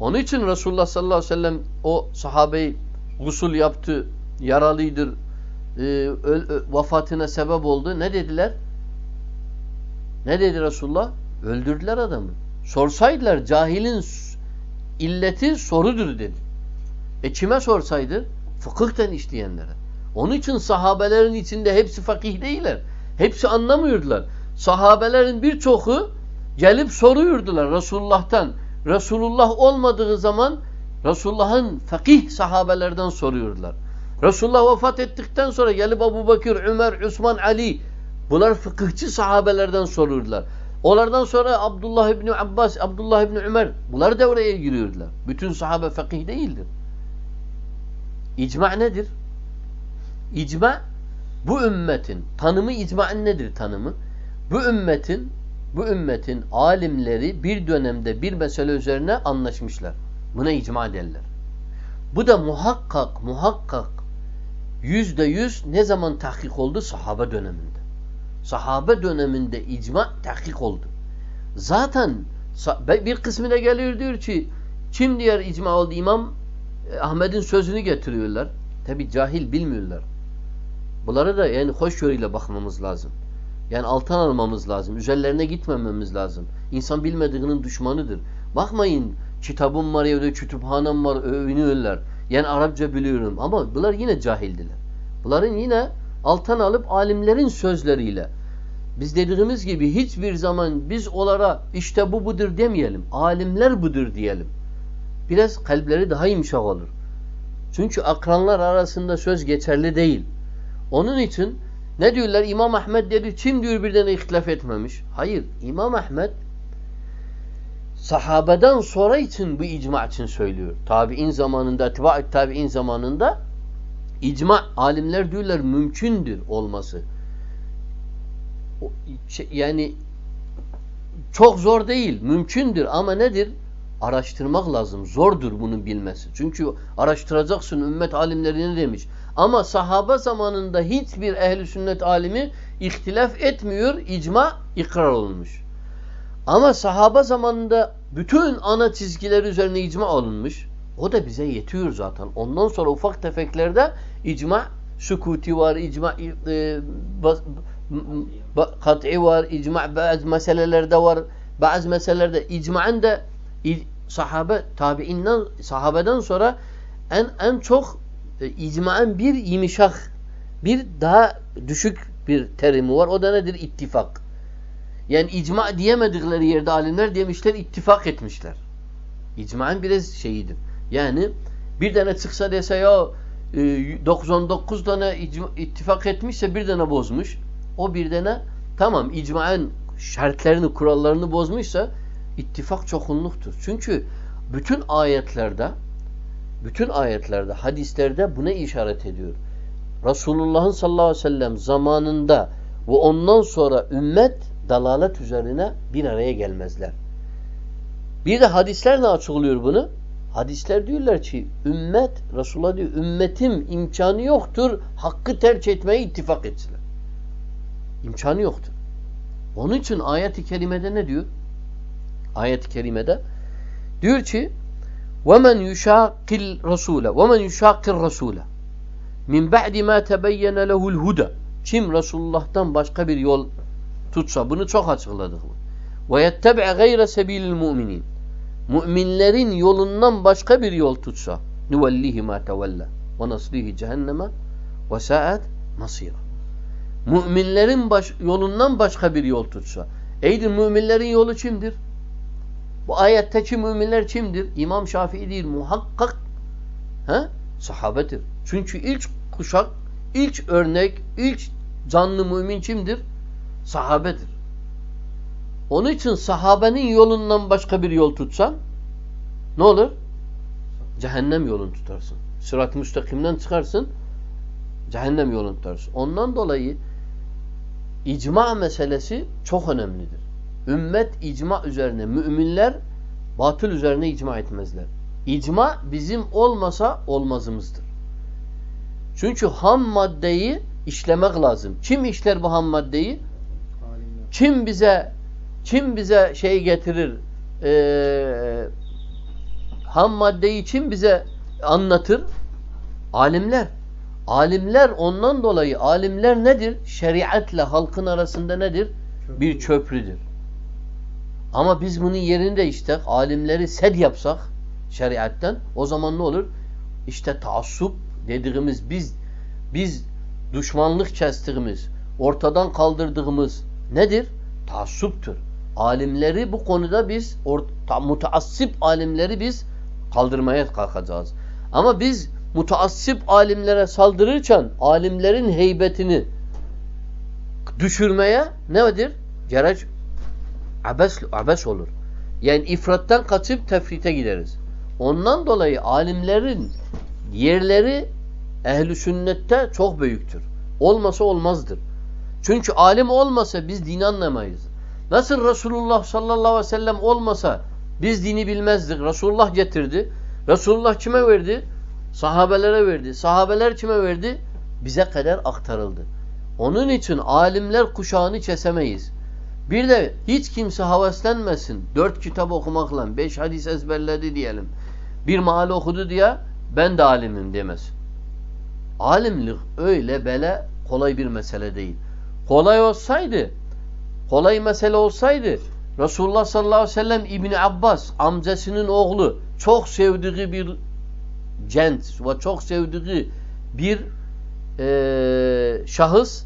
[SPEAKER 1] Onun için Resulullah sallallahu aleyhi ve sellem o sahabeyi gusul yaptı, yaralıydır, e, öl, ö, vefatına sebep oldu. Ne dediler? Ne dedi Resulullah? Öldürdüler adamı. Sorsaydılar cahilin illeti sorudur dedi. E kime sorsaydı? Fıkıhten işleyenlere. Onun için sahabelerin içinde hepsi fakih değiller. Hepsi anlamıyordular. Sahabelerin birçoku gelip soruyordular Resulullah'tan. Resulullah olmadığı zaman Resulullah'ın fakih sahabelerden soruyordular. Resulullah vefat ettikten sonra gelip Abu Bakır, Ömer, Osman, Ali bunlar fıkıhçı sahabelerden soruyordular. Onlardan sonra Abdullah İbni Abbas, Abdullah İbni Ömer bunlar devreye giriyordular. Bütün sahabe fakih değildir. İcma nedir? İcma bu ümmetin tanımı icma'ın nedir tanımı? Bu ümmetin bu ümmetin alimleri bir dönemde bir mesele üzerine anlaşmışlar. Buna icma derler. Bu da muhakkak muhakkak yüzde yüz ne zaman tahkik oldu? Sahabe döneminde. Sahabe döneminde icma tahkik oldu. Zaten bir kısmına geliyor diyor ki kim diğer icma oldu? İmam e, Ahmet'in sözünü getiriyorlar. Tabi cahil bilmiyorlar. Bunları da yani hoşgörüyle bakmamız lazım. Yani alttan almamız lazım. Üzerlerine gitmememiz lazım. İnsan bilmediğinin düşmanıdır. Bakmayın kitabım var da kütüphanem var övünüyorlar. Yani Arapça biliyorum ama bunlar yine cahildiler. Bunların yine alttan alıp alimlerin sözleriyle biz dediğimiz gibi hiçbir zaman biz onlara işte bu budur demeyelim. Alimler budur diyelim. Biraz kalpleri daha yumuşak olur. Çünkü akranlar arasında söz geçerli değil. Onun için ne diyorlar? İmam Ahmet dedi kim diyor birden ihtilaf etmemiş. Hayır. İmam Ahmet sahabeden sonra için bu icma için söylüyor. Tabi'in zamanında, etba'it tabi'in zamanında icma alimler diyorlar mümkündür olması. Şey, yani çok zor değil, mümkündür ama nedir? Araştırmak lazım. Zordur bunun bilmesi. Çünkü araştıracaksın ümmet alimleri ne demiş. Ama sahabe zamanında hiçbir ehli sünnet alimi ihtilaf etmiyor, icma ikrar olunmuş. Ama sahaba zamanında bütün ana çizgiler üzerine icma alınmış. O da bize yetiyor zaten. Ondan sonra ufak tefeklerde icma sükuti var, icma e, kat'i var, icma bazı meselelerde var. Bazı meselelerde icmaen de sahabe tabiinden sahabeden sonra en en çok e, icmaen bir imişak bir daha düşük bir terimi var. O da nedir? İttifak. Yani icma diyemedikleri yerde alimler demişler ittifak etmişler. İcmaen biraz şeyidir. Yani bir tane çıksa dese ya 99 e, tane ittifak etmişse bir tane bozmuş. O bir tane tamam icmaen şartlarını, kurallarını bozmuşsa ittifak çokunluktur. Çünkü bütün ayetlerde bütün ayetlerde, hadislerde buna işaret ediyor. Resulullah'ın sallallahu aleyhi ve sellem zamanında ve ondan sonra ümmet dalalet üzerine bir araya gelmezler. Bir de hadisler ne açıklıyor bunu? Hadisler diyorlar ki ümmet, Resulullah diyor ümmetim imkanı yoktur hakkı tercih etmeye ittifak etsinler. İmkanı yoktur. Onun için ayet-i kerimede ne diyor? Ayet-i kerimede diyor ki وَمَنْ يُشَاقِ الرَّسُولَ وَمَنْ يُشَاقِ الرَّسُولَ min ba'di ma tebeyyene lehul huda. Kim Resulullah'tan başka bir yol tutsa bunu çok açıkladık. Ve yettebi'e gayre sebilil mu'minin. Müminlerin yolundan başka bir yol tutsa nuvellihi ma tevella ve naslihi cehenneme ve sa'at masira. Müminlerin baş, yolundan başka bir yol tutsa. Eydir müminlerin yolu kimdir? Bu ayetteki müminler kimdir? İmam Şafii değil, muhakkak he? sahabedir. Çünkü ilk kuşak, ilk örnek, ilk canlı mümin kimdir? Sahabedir. Onun için sahabenin yolundan başka bir yol tutsan ne olur? Cehennem yolunu tutarsın. Sırat-ı müstakimden çıkarsın cehennem yolunu tutarsın. Ondan dolayı icma meselesi çok önemlidir. Ümmet icma üzerine, müminler batıl üzerine icma etmezler. İcma bizim olmasa olmazımızdır. Çünkü ham maddeyi işlemek lazım. Kim işler bu ham maddeyi? Kim bize kim bize şey getirir? Ee, ham maddeyi kim bize anlatır? Alimler. Alimler ondan dolayı alimler nedir? Şeriatla halkın arasında nedir? Köprü. Bir köprüdür. Ama biz bunun yerinde işte alimleri sed yapsak şeriatten o zaman ne olur? İşte taassup dediğimiz biz biz düşmanlık kestiğimiz, ortadan kaldırdığımız nedir? Taassuptur. Alimleri bu konuda biz mutaassip alimleri biz kaldırmaya kalkacağız. Ama biz mutaassip alimlere saldırırken alimlerin heybetini düşürmeye nedir? Gerek abes, abes olur. Yani ifrattan kaçıp tefrite gideriz. Ondan dolayı alimlerin yerleri ehli sünnette çok büyüktür. Olmasa olmazdır. Çünkü alim olmasa biz dini anlamayız. Nasıl Resulullah sallallahu aleyhi ve sellem olmasa biz dini bilmezdik. Resulullah getirdi. Resulullah kime verdi? Sahabelere verdi. Sahabeler kime verdi? Bize kadar aktarıldı. Onun için alimler kuşağını kesemeyiz. Bir de hiç kimse havaslenmesin. Dört kitap okumakla, beş hadis ezberledi diyelim. Bir mahalle okudu diye ben de alimim demez. Alimlik öyle böyle kolay bir mesele değil. Kolay olsaydı, kolay mesele olsaydı Resulullah sallallahu aleyhi ve sellem İbni Abbas amcasının oğlu çok sevdiği bir gent ve çok sevdiği bir e, şahıs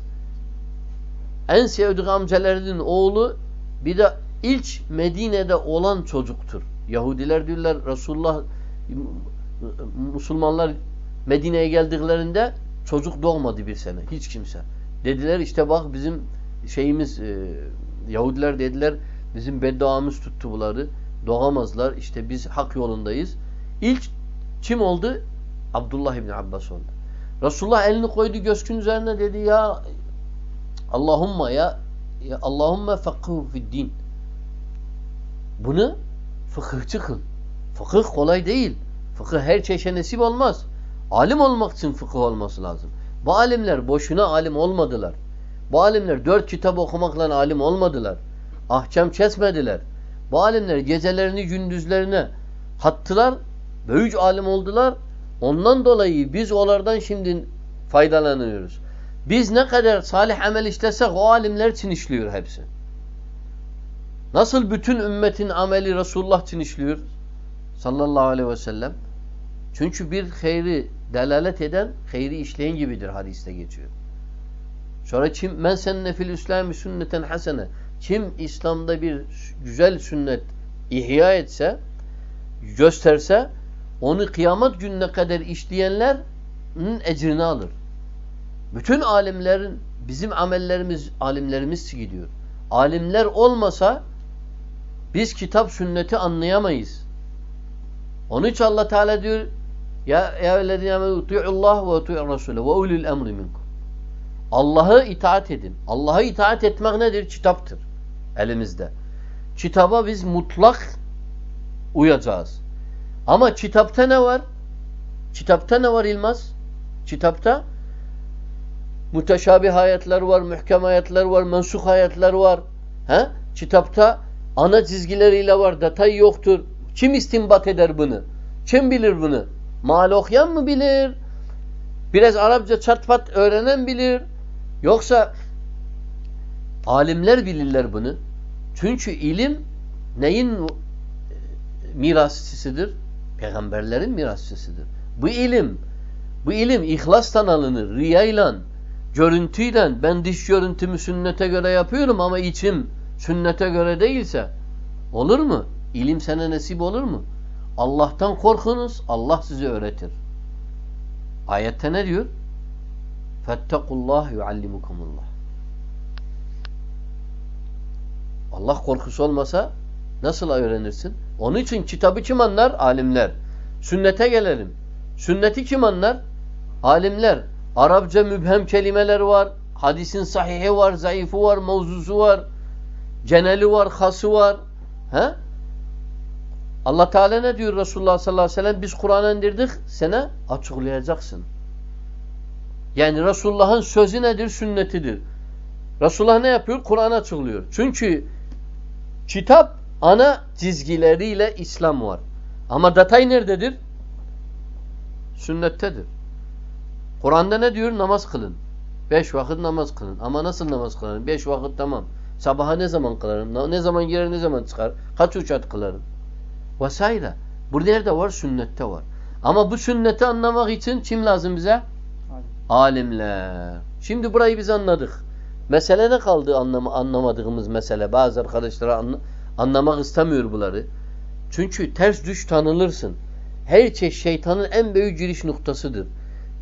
[SPEAKER 1] en sevdiği amcalarının oğlu bir de ilk Medine'de olan çocuktur. Yahudiler diyorlar Resulullah Müslümanlar Medine'ye geldiklerinde çocuk doğmadı bir sene. Hiç kimse. Dediler işte bak bizim şeyimiz e, Yahudiler dediler bizim bedduamız tuttu bunları. Doğamazlar. İşte biz hak yolundayız. İlk kim oldu? Abdullah İbni Abbas oldu. Resulullah elini koydu göskün üzerine dedi ya Allahumma ya, ya Allahumma fakıhu din. Bunu fıkıhçı kıl. Fıkıh kolay değil. Fıkıh her çeşe nasip olmaz. Alim olmak için fıkıh olması lazım. Bu alimler boşuna alim olmadılar. Bu alimler dört kitap okumakla alim olmadılar. Ahkam kesmediler. Bu alimler gecelerini gündüzlerine hattılar. Büyük alim oldular. Ondan dolayı biz onlardan şimdi faydalanıyoruz. Biz ne kadar salih amel işlesek o alimler için işliyor hepsi. Nasıl bütün ümmetin ameli Resulullah için işliyor? Sallallahu aleyhi ve sellem. Çünkü bir hayri delalet eden, hayri işleyen gibidir hadiste geçiyor. Sonra kim men senne fil İslami sünneten hasene kim İslam'da bir güzel sünnet ihya etse, gösterse onu kıyamet gününe kadar işleyenlerin ecrini alır. Bütün alimlerin bizim amellerimiz alimlerimiz gidiyor. Alimler olmasa biz kitap sünneti anlayamayız. Onun için Allah Teala diyor ya eyyühellezine amenu Allah ve uti'ur Resulü ve ulul emri minkum. Allah'ı itaat edin. Allah'ı itaat etmek nedir? Kitaptır elimizde. Kitaba biz mutlak uyacağız. Ama kitapta ne var? Kitapta ne var İlmaz? Kitapta müteşabih ayetler var, mühkem ayetler var, mensuh ayetler var. He? Kitapta ana çizgileriyle var, detay yoktur. Kim istinbat eder bunu? Kim bilir bunu? Mal okuyan mı bilir? Biraz Arapça çatpat öğrenen bilir. Yoksa alimler bilirler bunu. Çünkü ilim neyin mirasçısıdır? Peygamberlerin mirasçısıdır. Bu ilim, bu ilim ihlastan alınır, riyayla, görüntüyle. Ben diş görüntümü sünnete göre yapıyorum ama içim sünnete göre değilse olur mu? İlim sana nasip olur mu? Allah'tan korkunuz, Allah size öğretir. Ayette ne diyor? Fettekullah yuallimukumullah. Allah korkusu olmasa nasıl öğrenirsin? Onun için kitabı kim anlar? Alimler. Sünnete gelelim. Sünneti kim anlar? Alimler. Arapça mübhem kelimeler var. Hadisin sahihi var, zayıfı var, mevzusu var. Geneli var, hası var. He? Allah Teala ne diyor Resulullah sallallahu aleyhi ve sellem? Biz Kur'an'ı indirdik, sana açıklayacaksın. Yani Resulullah'ın sözü nedir? Sünnetidir. Resulullah ne yapıyor? Kur'an açıklıyor. Çünkü kitap ana çizgileriyle İslam var. Ama detay nerededir? Sünnettedir. Kur'an'da ne diyor? Namaz kılın. Beş vakit namaz kılın. Ama nasıl namaz kılın? Beş vakit tamam. Sabaha ne zaman kılarım? Ne zaman girer, ne zaman çıkar? Kaç uçat kılarım? Vesaire. Bu nerede var? Sünnette var. Ama bu sünneti anlamak için kim lazım bize? Alimler. Şimdi burayı biz anladık. Mesele ne kaldı anlam anlamadığımız mesele? Bazı arkadaşlar anla anlamak istemiyor bunları. Çünkü ters düş tanınırsın. Her şey şeytanın en büyük giriş noktasıdır.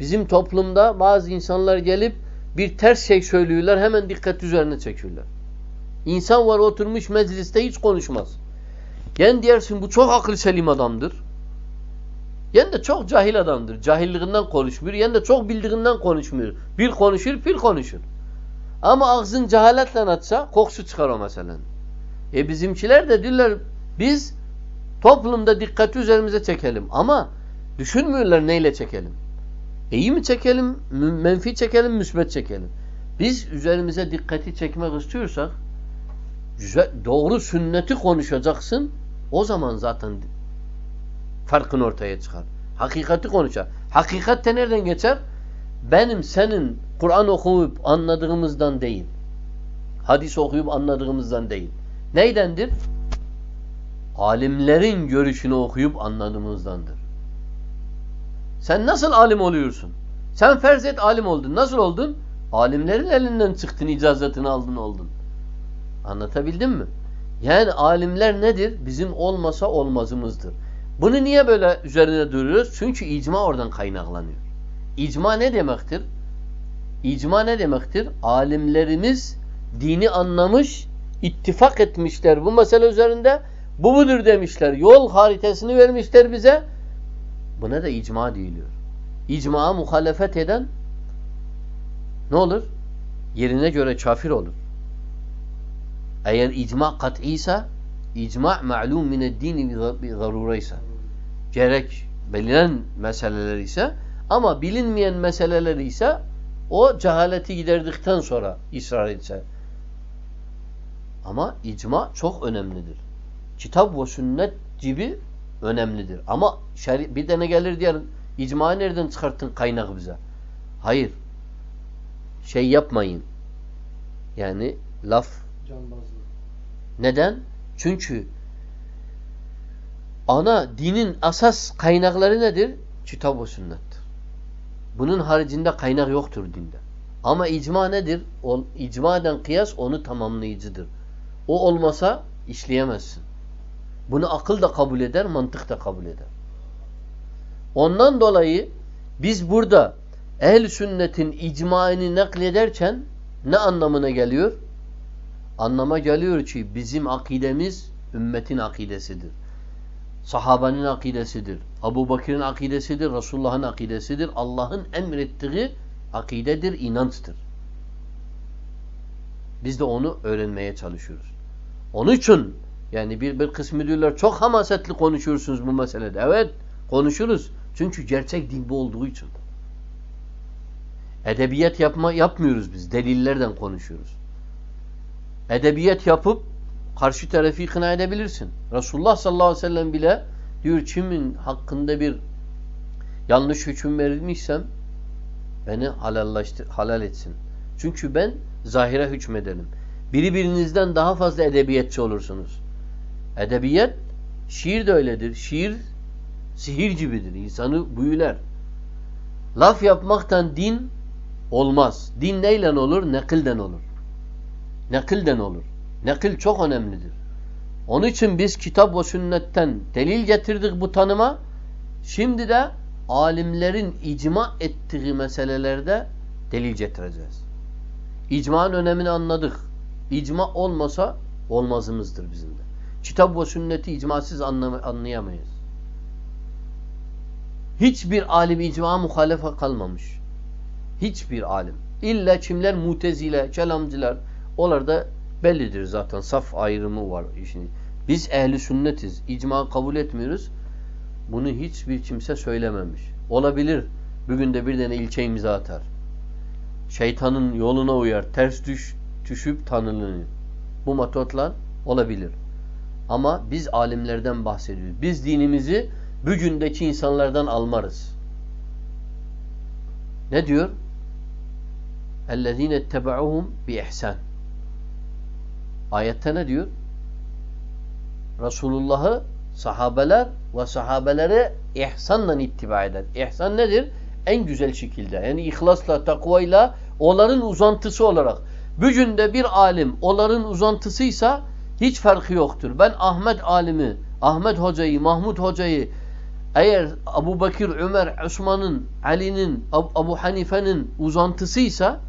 [SPEAKER 1] Bizim toplumda bazı insanlar gelip bir ters şey söylüyorlar hemen dikkat üzerine çekiyorlar. İnsan var oturmuş mecliste hiç konuşmaz. Yen dersin bu çok akıl selim adamdır. Yen de çok cahil adamdır. Cahilliğinden konuşmuyor. Yen de çok bildiğinden konuşmuyor. Bir konuşur, bir konuşur. Ama ağzın cehaletle atsa kokusu çıkar o meselenin. E bizimkiler de diyorlar biz toplumda dikkati üzerimize çekelim. Ama düşünmüyorlar neyle çekelim. İyi mi çekelim, menfi çekelim, müsbet çekelim. Biz üzerimize dikkati çekmek istiyorsak doğru sünneti konuşacaksın. O zaman zaten farkın ortaya çıkar. Hakikati konuşar. Hakikat de nereden geçer? Benim senin Kur'an okuyup anladığımızdan değil. Hadis okuyup anladığımızdan değil. Neydendir? Alimlerin görüşünü okuyup anladığımızdandır. Sen nasıl alim oluyorsun? Sen ferz et alim oldun. Nasıl oldun? Alimlerin elinden çıktın, icazetini aldın oldun. Anlatabildim mi? Yani alimler nedir? Bizim olmasa olmazımızdır. Bunu niye böyle üzerine duruyoruz? Çünkü icma oradan kaynaklanıyor. İcma ne demektir? İcma ne demektir? Alimlerimiz dini anlamış, ittifak etmişler bu mesele üzerinde. Bu budur demişler. Yol haritasını vermişler bize. Buna da icma diyiliyor. İcmaa muhalefet eden ne olur? Yerine göre kafir olur. Eğer icma kat'iyse icma ma'lum mined dini bi garureyse gerek bilinen meseleler ise ama bilinmeyen meseleler ise o cehaleti giderdikten sonra ısrar etse. Ama icma çok önemlidir. Kitap ve sünnet gibi önemlidir. Ama bir tane gelir diğer icma nereden çıkarttın kaynak bize? Hayır. Şey yapmayın. Yani laf. Neden? Çünkü ana dinin asas kaynakları nedir? Kitap ve sünnettir. Bunun haricinde kaynak yoktur dinde. Ama icma nedir? O, icmaden kıyas onu tamamlayıcıdır. O olmasa işleyemezsin. Bunu akıl da kabul eder, mantık da kabul eder. Ondan dolayı biz burada ehl sünnetin icmaını naklederken ne anlamına geliyor? Anlama geliyor ki bizim akidemiz ümmetin akidesidir. Sahabenin akidesidir. Abu Bakır'ın akidesidir. Resulullah'ın akidesidir. Allah'ın emrettiği akidedir, inançtır. Biz de onu öğrenmeye çalışıyoruz. Onun için yani bir, bir kısmı diyorlar çok hamasetli konuşuyorsunuz bu meselede. Evet konuşuruz. Çünkü gerçek din bu olduğu için. Edebiyat yapma, yapmıyoruz biz. Delillerden konuşuyoruz. Edebiyat yapıp karşı tarafı ikna edebilirsin. Resulullah sallallahu aleyhi ve sellem bile diyor kimin hakkında bir yanlış hüküm verilmişsem beni halal etsin. Çünkü ben zahire hükmedelim. Biri birinizden daha fazla edebiyatçı olursunuz. Edebiyat şiir de öyledir. Şiir sihir gibidir. İnsanı büyüler. Laf yapmaktan din olmaz. Din neyle olur? Nekilden olur. Nekilden olur. Nekil çok önemlidir. Onun için biz kitap ve sünnetten delil getirdik bu tanıma. Şimdi de alimlerin icma ettiği meselelerde delil getireceğiz. İcmanın önemini anladık. İcma olmasa olmazımızdır bizim de. Kitap ve sünneti icmasız anlayamayız. Hiçbir alim icma muhalefe kalmamış. Hiçbir alim. İlla kimler mutezile, kelamcılar, onlar da bellidir zaten. Saf ayrımı var işin. Biz ehli sünnetiz. İcma kabul etmiyoruz. Bunu hiçbir kimse söylememiş. Olabilir. Bugün de bir tane ilçe imza atar. Şeytanın yoluna uyar. Ters düş, düşüp tanınır. Bu metotlar olabilir. Ama biz alimlerden bahsediyoruz. Biz dinimizi bugündeki insanlardan almarız. Ne diyor? اَلَّذ۪ينَ اتَّبَعُهُمْ بِإِحْسَانٍ Ayette ne diyor? Resulullah'ı Sahabeler ve sahabelere ihsanla ittiba eder. İhsan nedir? En güzel şekilde. Yani ihlasla, takvayla onların uzantısı olarak. Bugün de bir alim onların uzantısıysa hiç farkı yoktur. Ben Ahmet alimi, Ahmet hocayı, Mahmud hocayı eğer Abu Bakır, Ömer, Osman'ın, Ali'nin, Abu Hanife'nin uzantısıysa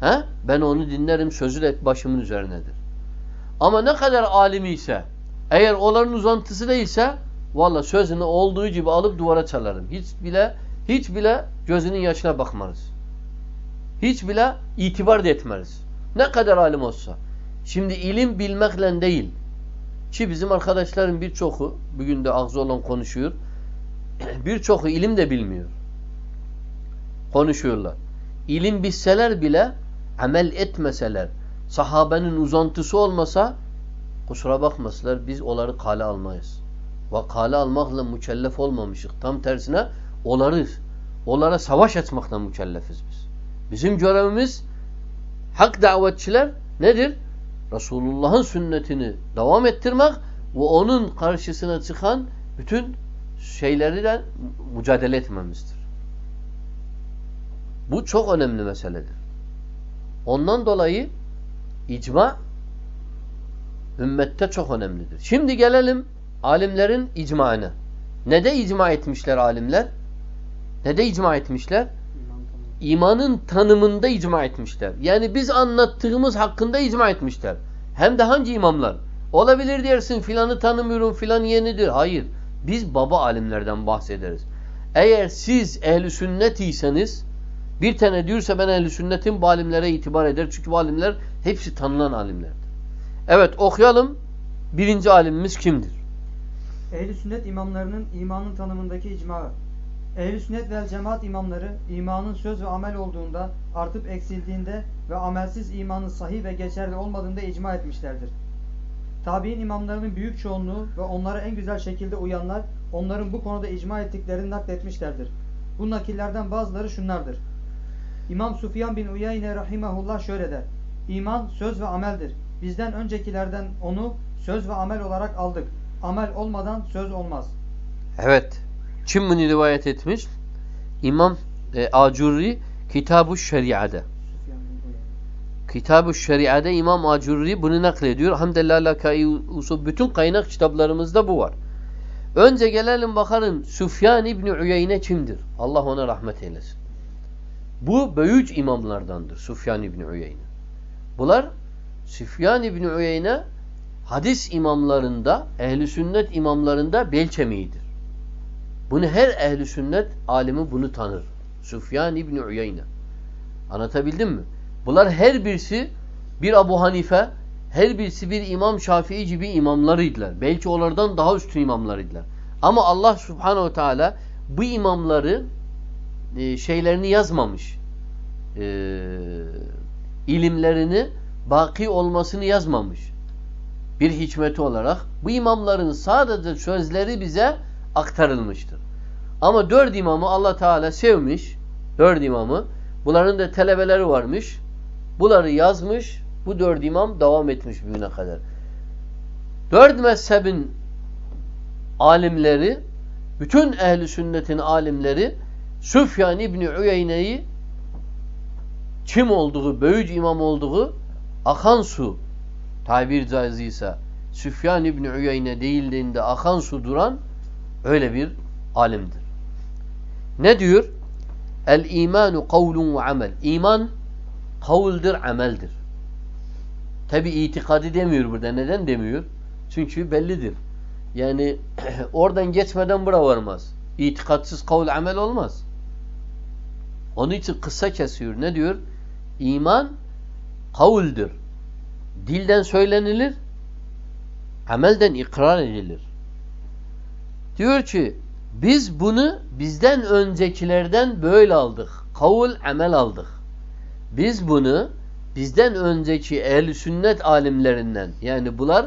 [SPEAKER 1] he, ben onu dinlerim sözü de başımın üzerinedir. Ama ne kadar alimi ise eğer onların uzantısı değilse valla sözünü olduğu gibi alıp duvara çalarım. Hiç bile hiç bile gözünün yaşına bakmarız. Hiç bile itibar da etmeriz. Ne kadar alim olsa. Şimdi ilim bilmekle değil. Ki bizim arkadaşların birçoku bugün de ağzı olan konuşuyor. birçoku ilim de bilmiyor. Konuşuyorlar. İlim bilseler bile amel etmeseler, sahabenin uzantısı olmasa kusura bakmasınlar biz onları kale almayız. Ve kale almakla mükellef olmamışık. Tam tersine onları, onlara savaş etmekle mükellefiz biz. Bizim görevimiz hak davetçiler nedir? Resulullah'ın sünnetini devam ettirmek ve onun karşısına çıkan bütün şeyleri de mücadele etmemizdir. Bu çok önemli meseledir. Ondan dolayı icma ümmette çok önemlidir. Şimdi gelelim alimlerin icmaına. Ne de icma etmişler alimler? Ne de icma etmişler? İmanın tanımında icma etmişler. Yani biz anlattığımız hakkında icma etmişler. Hem de hangi imamlar? Olabilir dersin filanı tanımıyorum filan yenidir. Hayır. Biz baba alimlerden bahsederiz. Eğer siz ehli sünnetiyseniz bir tane diyorsa ben ehli sünnetin bu alimlere itibar eder. Çünkü bu alimler hepsi tanınan alimlerdir. Evet okuyalım. Birinci alimimiz kimdir?
[SPEAKER 2] Ehli sünnet imamlarının imanın tanımındaki icmağı. Ehli sünnet vel cemaat imamları imanın söz ve amel olduğunda artıp eksildiğinde ve amelsiz imanın sahih ve geçerli olmadığında icma etmişlerdir. Tabi'in imamlarının büyük çoğunluğu ve onlara en güzel şekilde uyanlar onların bu konuda icma ettiklerini nakletmişlerdir. Bu nakillerden bazıları şunlardır. İmam Sufyan bin Uyeyne rahimahullah şöyle der. İman söz ve ameldir. Bizden öncekilerden onu söz ve amel olarak aldık. Amel olmadan söz olmaz.
[SPEAKER 1] Evet. Kim bunu rivayet etmiş? İmam e, Acurri Kitab-ı Şeria'da. Kitab-ı Şeria'da İmam Acurri bunu naklediyor. Hamdülillah lakai usul bütün kaynak kitaplarımızda bu var. Önce gelelim bakalım Süfyan İbni Uyeyne kimdir? Allah ona rahmet eylesin. Bu büyük imamlardandır Süfyan İbni Uyeyne. Bunlar Süfyan İbni Uyeyne hadis imamlarında, ehli sünnet imamlarında bel kemiğidir. Bunu her ehli sünnet alimi bunu tanır. Süfyan İbni Uyeyne. Anlatabildim mi? Bunlar her birisi bir Abu Hanife, her birisi bir İmam Şafii gibi imamlarıydılar. Belki onlardan daha üstün imamlarıydılar. Ama Allah Subhanahu Teala bu imamları e, şeylerini yazmamış. E, ilimlerini baki olmasını yazmamış. Bir hikmeti olarak bu imamların sadece sözleri bize aktarılmıştır. Ama dört imamı Allah Teala sevmiş. Dört imamı. Bunların da telebeleri varmış. Bunları yazmış. Bu dört imam devam etmiş bugüne kadar. Dört mezhebin alimleri, bütün ehli sünnetin alimleri Süfyan İbni Uyeyne'yi kim olduğu, büyük imam olduğu akan su tabir caiziyse Süfyan İbni Uyeyne değildiğinde akan su duran öyle bir alimdir. Ne diyor? El imanu kavlun ve amel. İman kavuldur, ameldir. Tabi itikadi demiyor burada. Neden demiyor? Çünkü bellidir. Yani oradan geçmeden bura varmaz. İtikatsız kavul amel olmaz. Onun için kısa kesiyor. Ne diyor? İman kavuldür. Dilden söylenilir, amelden ikrar edilir. Diyor ki biz bunu bizden öncekilerden böyle aldık. Kavul amel aldık. Biz bunu bizden önceki ehl sünnet alimlerinden yani bunlar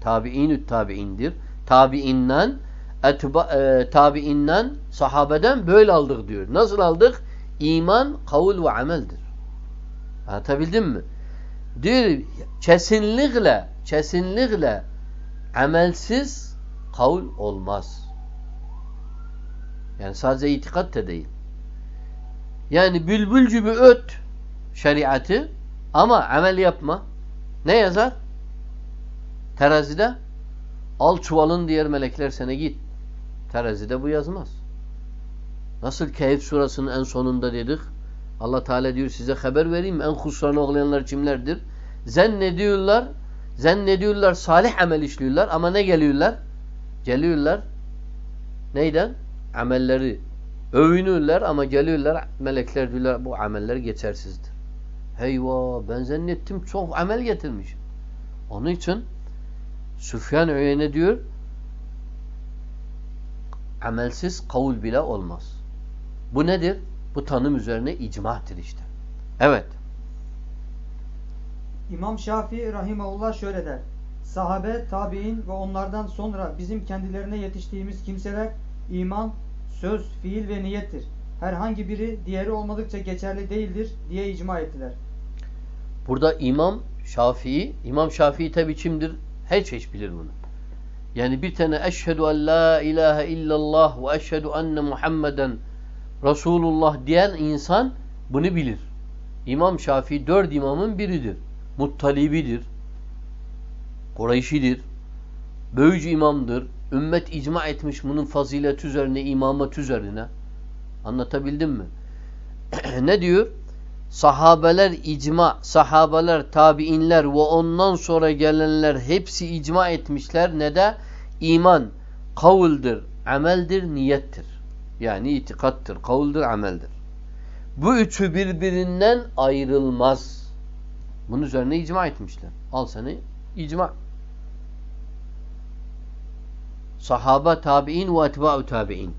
[SPEAKER 1] tabi'inü tabi'indir. Tabi'inden e, tabi'inden sahabeden böyle aldık diyor. Nasıl aldık? İman, kavul ve ameldir. Anlatabildim mi? Diyor kesinlikle kesinlikle amelsiz kavul olmaz. Yani sadece itikat da değil. Yani bülbül gibi öt şeriatı ama amel yapma. Ne yazar? Terazide al çuvalın diğer melekler sana git. Terazide bu yazmaz. Nasıl Kehf surasının en sonunda dedik? Allah Teala diyor size haber vereyim en husrana uğrayanlar kimlerdir? Zannediyorlar, zannediyorlar salih amel işliyorlar ama ne geliyorlar? Geliyorlar neyden? Amelleri övünürler ama geliyorlar melekler diyorlar bu ameller geçersizdir. Heyva ben zannettim çok amel getirmiş. Onun için Süfyan Üyene diyor amelsiz kavul bile olmaz. Bu nedir? Bu tanım üzerine icmahtır işte. Evet.
[SPEAKER 2] İmam Şafii rahimahullah şöyle der. Sahabe, tabi'in ve onlardan sonra bizim kendilerine yetiştiğimiz kimseler iman, söz, fiil ve niyettir. Herhangi biri diğeri olmadıkça geçerli değildir diye icma ettiler.
[SPEAKER 1] Burada İmam Şafii, İmam Şafii tabi kimdir? Her çeşit bilir bunu. Yani bir tane eşhedü en la ilahe illallah ve eşhedü enne Muhammeden Resulullah diyen insan bunu bilir. İmam Şafii dört imamın biridir. Muttalibidir. Kureyşidir. Böyücü imamdır. Ümmet icma etmiş bunun fazilet üzerine, imamet üzerine. Anlatabildim mi? ne diyor? Sahabeler icma, sahabeler, tabiinler ve ondan sonra gelenler hepsi icma etmişler. Ne de? İman, kavuldur, ameldir, niyettir. Yani itikattır, kavuldur, ameldir. Bu üçü birbirinden ayrılmaz. Bunun üzerine icma etmişler. Al seni icma. Sahaba, tabi'in ve etba'u tabi'in.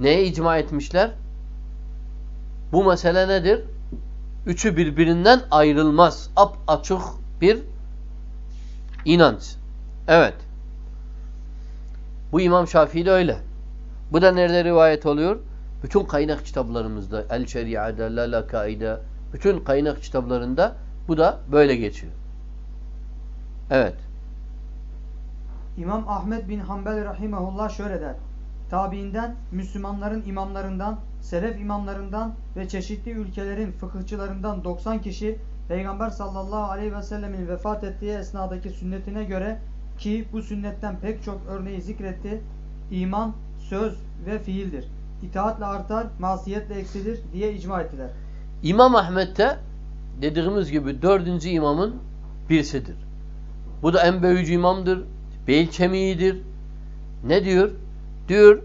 [SPEAKER 1] Neye icma etmişler? Bu mesele nedir? Üçü birbirinden ayrılmaz. Ap açık bir inanç. Evet. Bu İmam Şafii de öyle. Bu da nerede rivayet oluyor? Bütün kaynak kitaplarımızda, El Şeria'da, La Lakai'de, bütün kaynak kitaplarında bu da böyle geçiyor. Evet.
[SPEAKER 2] İmam Ahmed bin Hanbel rahimahullah şöyle der. Tabiinden, Müslümanların imamlarından, selef imamlarından ve çeşitli ülkelerin fıkıhçılarından 90 kişi Peygamber sallallahu aleyhi ve sellemin vefat ettiği esnadaki sünnetine göre ki bu sünnetten pek çok örneği zikretti. iman, söz ve fiildir. İtaatle artar, masiyetle eksilir diye icma ettiler.
[SPEAKER 1] İmam Ahmet de dediğimiz gibi dördüncü imamın birisidir. Bu da en büyücü imamdır. Bel kemiğidir. Ne diyor? Diyor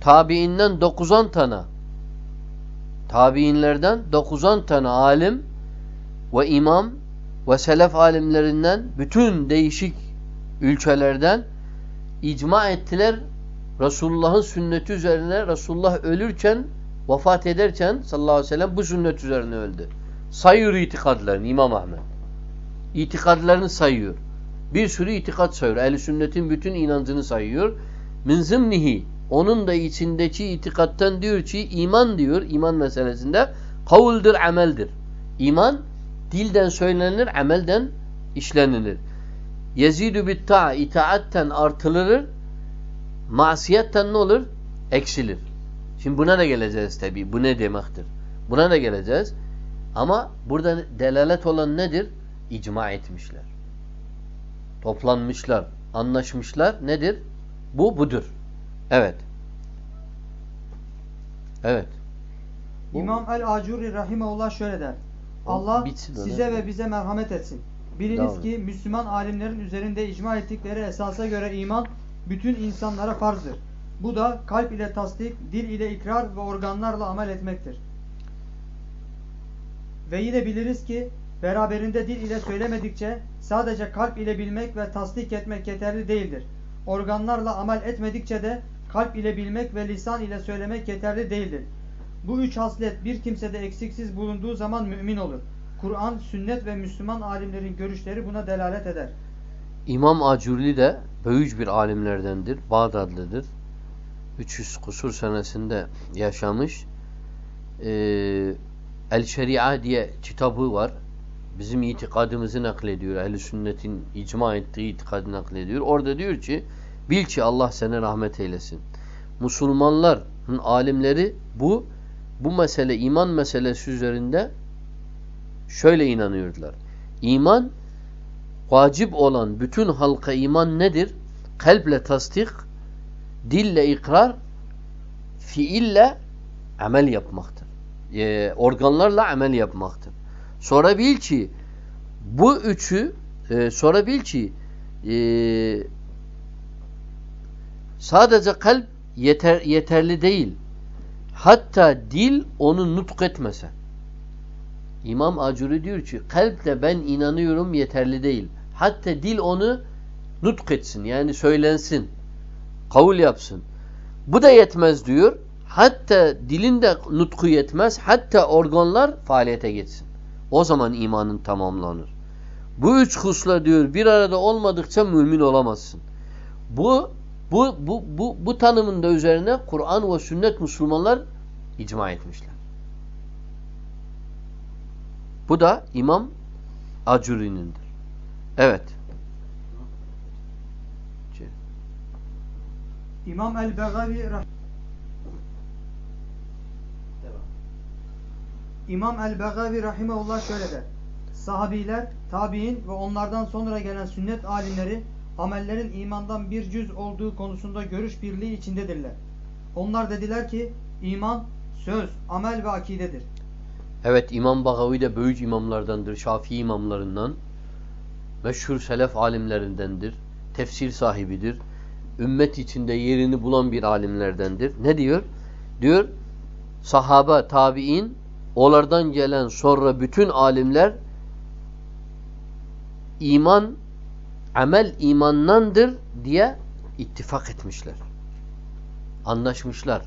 [SPEAKER 1] tabiinden 9'an tane tabiinlerden 9'an tane alim ve imam ve selef alimlerinden bütün değişik ülkelerden icma ettiler Resulullah'ın sünneti üzerine Resulullah ölürken vefat ederken sallallahu aleyhi ve sellem bu sünnet üzerine öldü. Sayıyor itikadlarını İmam Ahmet. İtikadlarını sayıyor. Bir sürü itikat sayıyor. Ehl-i sünnetin bütün inancını sayıyor. Min zimnihi onun da içindeki itikattan diyor ki iman diyor iman meselesinde kavuldur ameldir. İman dilden söylenir, amelden işlenilir. Yezidu bit ta itaatten artılır, masiyetten ne olur? Eksilir. Şimdi buna da geleceğiz tabi. Bu ne demektir? Buna da geleceğiz. Ama burada delalet olan nedir? İcma etmişler. Toplanmışlar, anlaşmışlar. Nedir? Bu budur. Evet. Evet.
[SPEAKER 2] İmam el-Acuri rahimahullah şöyle der. Allah size ve bize merhamet etsin. Biliniz ki Müslüman alimlerin üzerinde icma ettikleri esasa göre iman bütün insanlara farzdır. Bu da kalp ile tasdik, dil ile ikrar ve organlarla amel etmektir. Ve yine biliriz ki beraberinde dil ile söylemedikçe sadece kalp ile bilmek ve tasdik etmek yeterli değildir. Organlarla amel etmedikçe de kalp ile bilmek ve lisan ile söylemek yeterli değildir. Bu üç haslet bir kimsede eksiksiz bulunduğu zaman mümin olur. Kur'an, sünnet ve Müslüman alimlerin görüşleri buna delalet eder.
[SPEAKER 1] İmam Acurli de büyük bir alimlerdendir. Bağdatlıdır. 300 kusur senesinde yaşamış. Ee, El Şeria diye kitabı var. Bizim itikadımızı naklediyor. Ehl-i sünnetin icma ettiği itikadı naklediyor. Orada diyor ki bil ki Allah sana rahmet eylesin. Müslümanların alimleri bu bu mesele iman meselesi üzerinde şöyle inanıyordular. İman vacip olan bütün halka iman nedir? Kalple tasdik, dille ikrar, fiille amel yapmaktır. E, organlarla amel yapmaktır. Sonra bil ki bu üçü e, sonra bil ki e, sadece kalp yeter, yeterli değil. Hatta dil onu nutk etmese. İmam Acuri diyor ki kalple ben inanıyorum yeterli değil. Hatta dil onu nutk etsin yani söylensin. Kavul yapsın. Bu da yetmez diyor. Hatta dilin de nutku yetmez. Hatta organlar faaliyete geçsin. O zaman imanın tamamlanır. Bu üç husla diyor bir arada olmadıkça mümin olamazsın. Bu bu bu bu bu tanımın da üzerine Kur'an ve sünnet Müslümanlar icma etmişler. Bu da İmam Acuri'nindir. Evet.
[SPEAKER 2] İmam el-Begavi İmam el-Begavi rahimehullah şöyle der. Sahabiler, tabi'in ve onlardan sonra gelen sünnet alimleri amellerin imandan bir cüz olduğu konusunda görüş birliği içindedirler. Onlar dediler ki iman söz, amel ve akidedir.
[SPEAKER 1] Evet İmam Bagavi de büyük imamlardandır. Şafii imamlarından. Meşhur selef alimlerindendir. Tefsir sahibidir. Ümmet içinde yerini bulan bir alimlerdendir. Ne diyor? Diyor sahaba, tabi'in onlardan gelen sonra bütün alimler iman amel imandandır diye ittifak etmişler. Anlaşmışlar.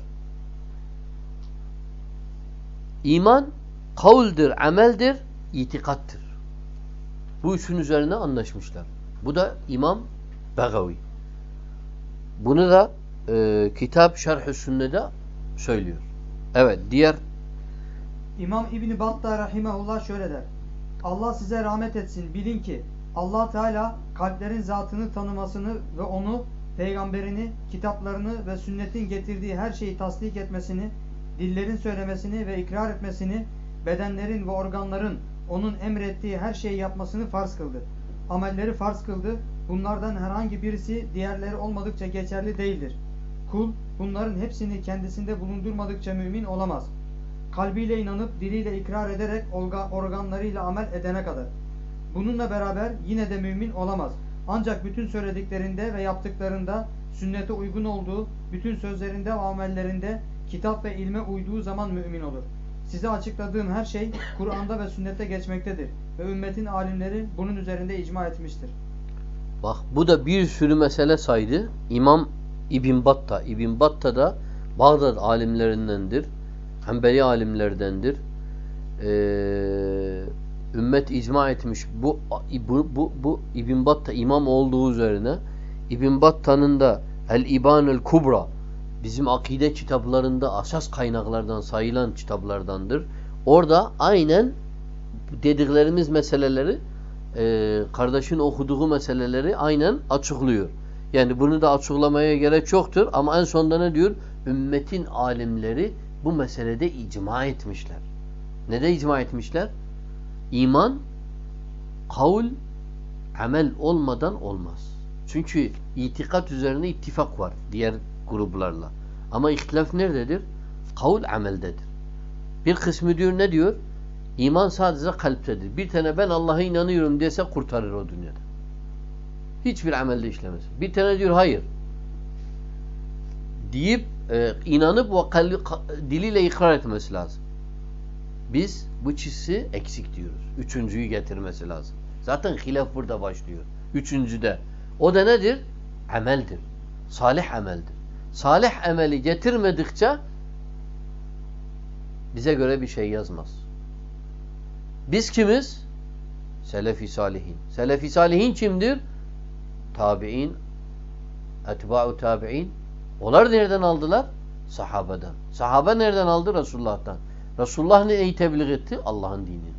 [SPEAKER 1] İman kavuldir, ameldir, itikattır. Bu üçün üzerine anlaşmışlar. Bu da İmam Begavi. Bunu da e, kitap Şerh-i Sünne'de söylüyor. Evet, diğer
[SPEAKER 2] İmam İbn Battah rahimehullah şöyle der. Allah size rahmet etsin. Bilin ki Allah Teala kalplerin zatını tanımasını ve onu, peygamberini, kitaplarını ve sünnetin getirdiği her şeyi tasdik etmesini, dillerin söylemesini ve ikrar etmesini, bedenlerin ve organların onun emrettiği her şeyi yapmasını farz kıldı. Amelleri farz kıldı. Bunlardan herhangi birisi diğerleri olmadıkça geçerli değildir. Kul bunların hepsini kendisinde bulundurmadıkça mümin olamaz. Kalbiyle inanıp diliyle ikrar ederek organlarıyla amel edene kadar. Bununla beraber yine de mümin olamaz. Ancak bütün söylediklerinde ve yaptıklarında sünnete uygun olduğu, bütün sözlerinde ve amellerinde kitap ve ilme uyduğu zaman mümin olur. Size açıkladığım her şey Kur'an'da ve sünnette geçmektedir. Ve ümmetin alimleri bunun üzerinde icma etmiştir.
[SPEAKER 1] Bak bu da bir sürü mesele saydı. İmam İbn Batta. İbn Batta da Bağdat alimlerindendir. Hanbeli alimlerdendir. Ee, ümmet icma etmiş. Bu bu bu, bu İbn Batta imam olduğu üzerine İbn Batta'nın da El İbanül Kubra bizim akide kitaplarında asas kaynaklardan sayılan kitaplardandır. Orada aynen dediklerimiz meseleleri e, kardeşin okuduğu meseleleri aynen açıklıyor. Yani bunu da açıklamaya gerek yoktur ama en sonunda ne diyor? Ümmetin alimleri bu meselede icma etmişler. Ne icma etmişler? İman kavul amel olmadan olmaz. Çünkü itikat üzerine ittifak var diğer gruplarla. Ama ihtilaf nerededir? Kavul ameldedir. Bir kısmı diyor ne diyor? İman sadece kalptedir. Bir tane ben Allah'a inanıyorum dese kurtarır o dünyada. Hiçbir amelde işlemez. Bir tane diyor hayır. Deyip e, inanıp ve kalbi, diliyle ikrar etmesi lazım. Biz bu çizsi eksik diyoruz. Üçüncüyü getirmesi lazım. Zaten hilaf burada başlıyor. Üçüncüde. O da nedir? Ameldir. Salih ameldir. Salih ameli getirmedikçe bize göre bir şey yazmaz. Biz kimiz? Selefi salihin. Selefi salihin kimdir? Tabi'in, etba'u tabi'in. Onlar nereden aldılar? Sahabeden. Sahabe nereden aldı? Resulullah'tan. Resulullah neyi tebliğ etti? Allah'ın dinini.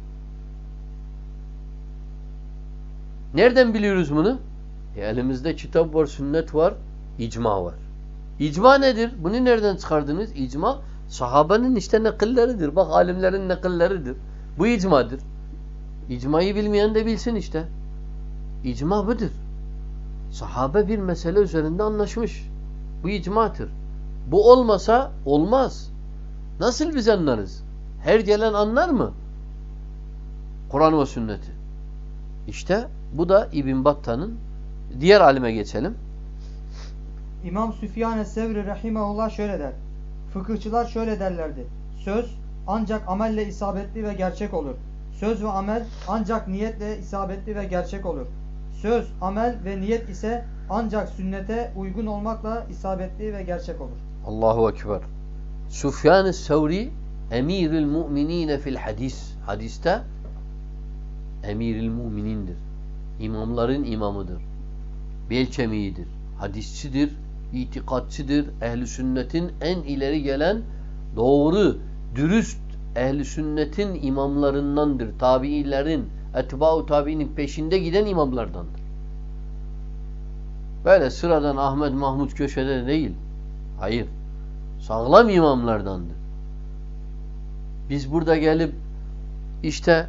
[SPEAKER 1] Nereden biliyoruz bunu? E elimizde kitap var, sünnet var, icma var. İcma nedir? Bunu nereden çıkardınız? İcma sahabenin işte nakilleridir. Bak alimlerin nakilleridir. Bu icmadır. İcmayı bilmeyen de bilsin işte. İcma budur. Sahabe bir mesele üzerinde anlaşmış. Bu icmadır. Bu olmasa olmaz. Nasıl biz anlarız? Her gelen anlar mı? Kur'an ve sünneti. İşte bu da İbn Battah'ın diğer alime geçelim.
[SPEAKER 2] İmam Süfyan Sevri Rahimahullah şöyle der. Fıkıhçılar şöyle derlerdi. Söz ancak amelle isabetli ve gerçek olur. Söz ve amel ancak niyetle isabetli ve gerçek olur. Söz, amel ve niyet ise ancak sünnete uygun olmakla isabetli ve gerçek olur.
[SPEAKER 1] Allahu Ekber. Süfyan-ı Sevri emirül müminine fil hadis. Hadiste emirül müminindir. İmamların imamıdır. Bel kemiğidir. Hadisçidir, itikatçıdır. Ehli sünnetin en ileri gelen doğru, dürüst ehli sünnetin imamlarındandır. Tabiilerin, etba'u tabiinin peşinde giden imamlardandır. Böyle sıradan Ahmet Mahmut köşede değil. Hayır. Sağlam imamlardandır. Biz burada gelip işte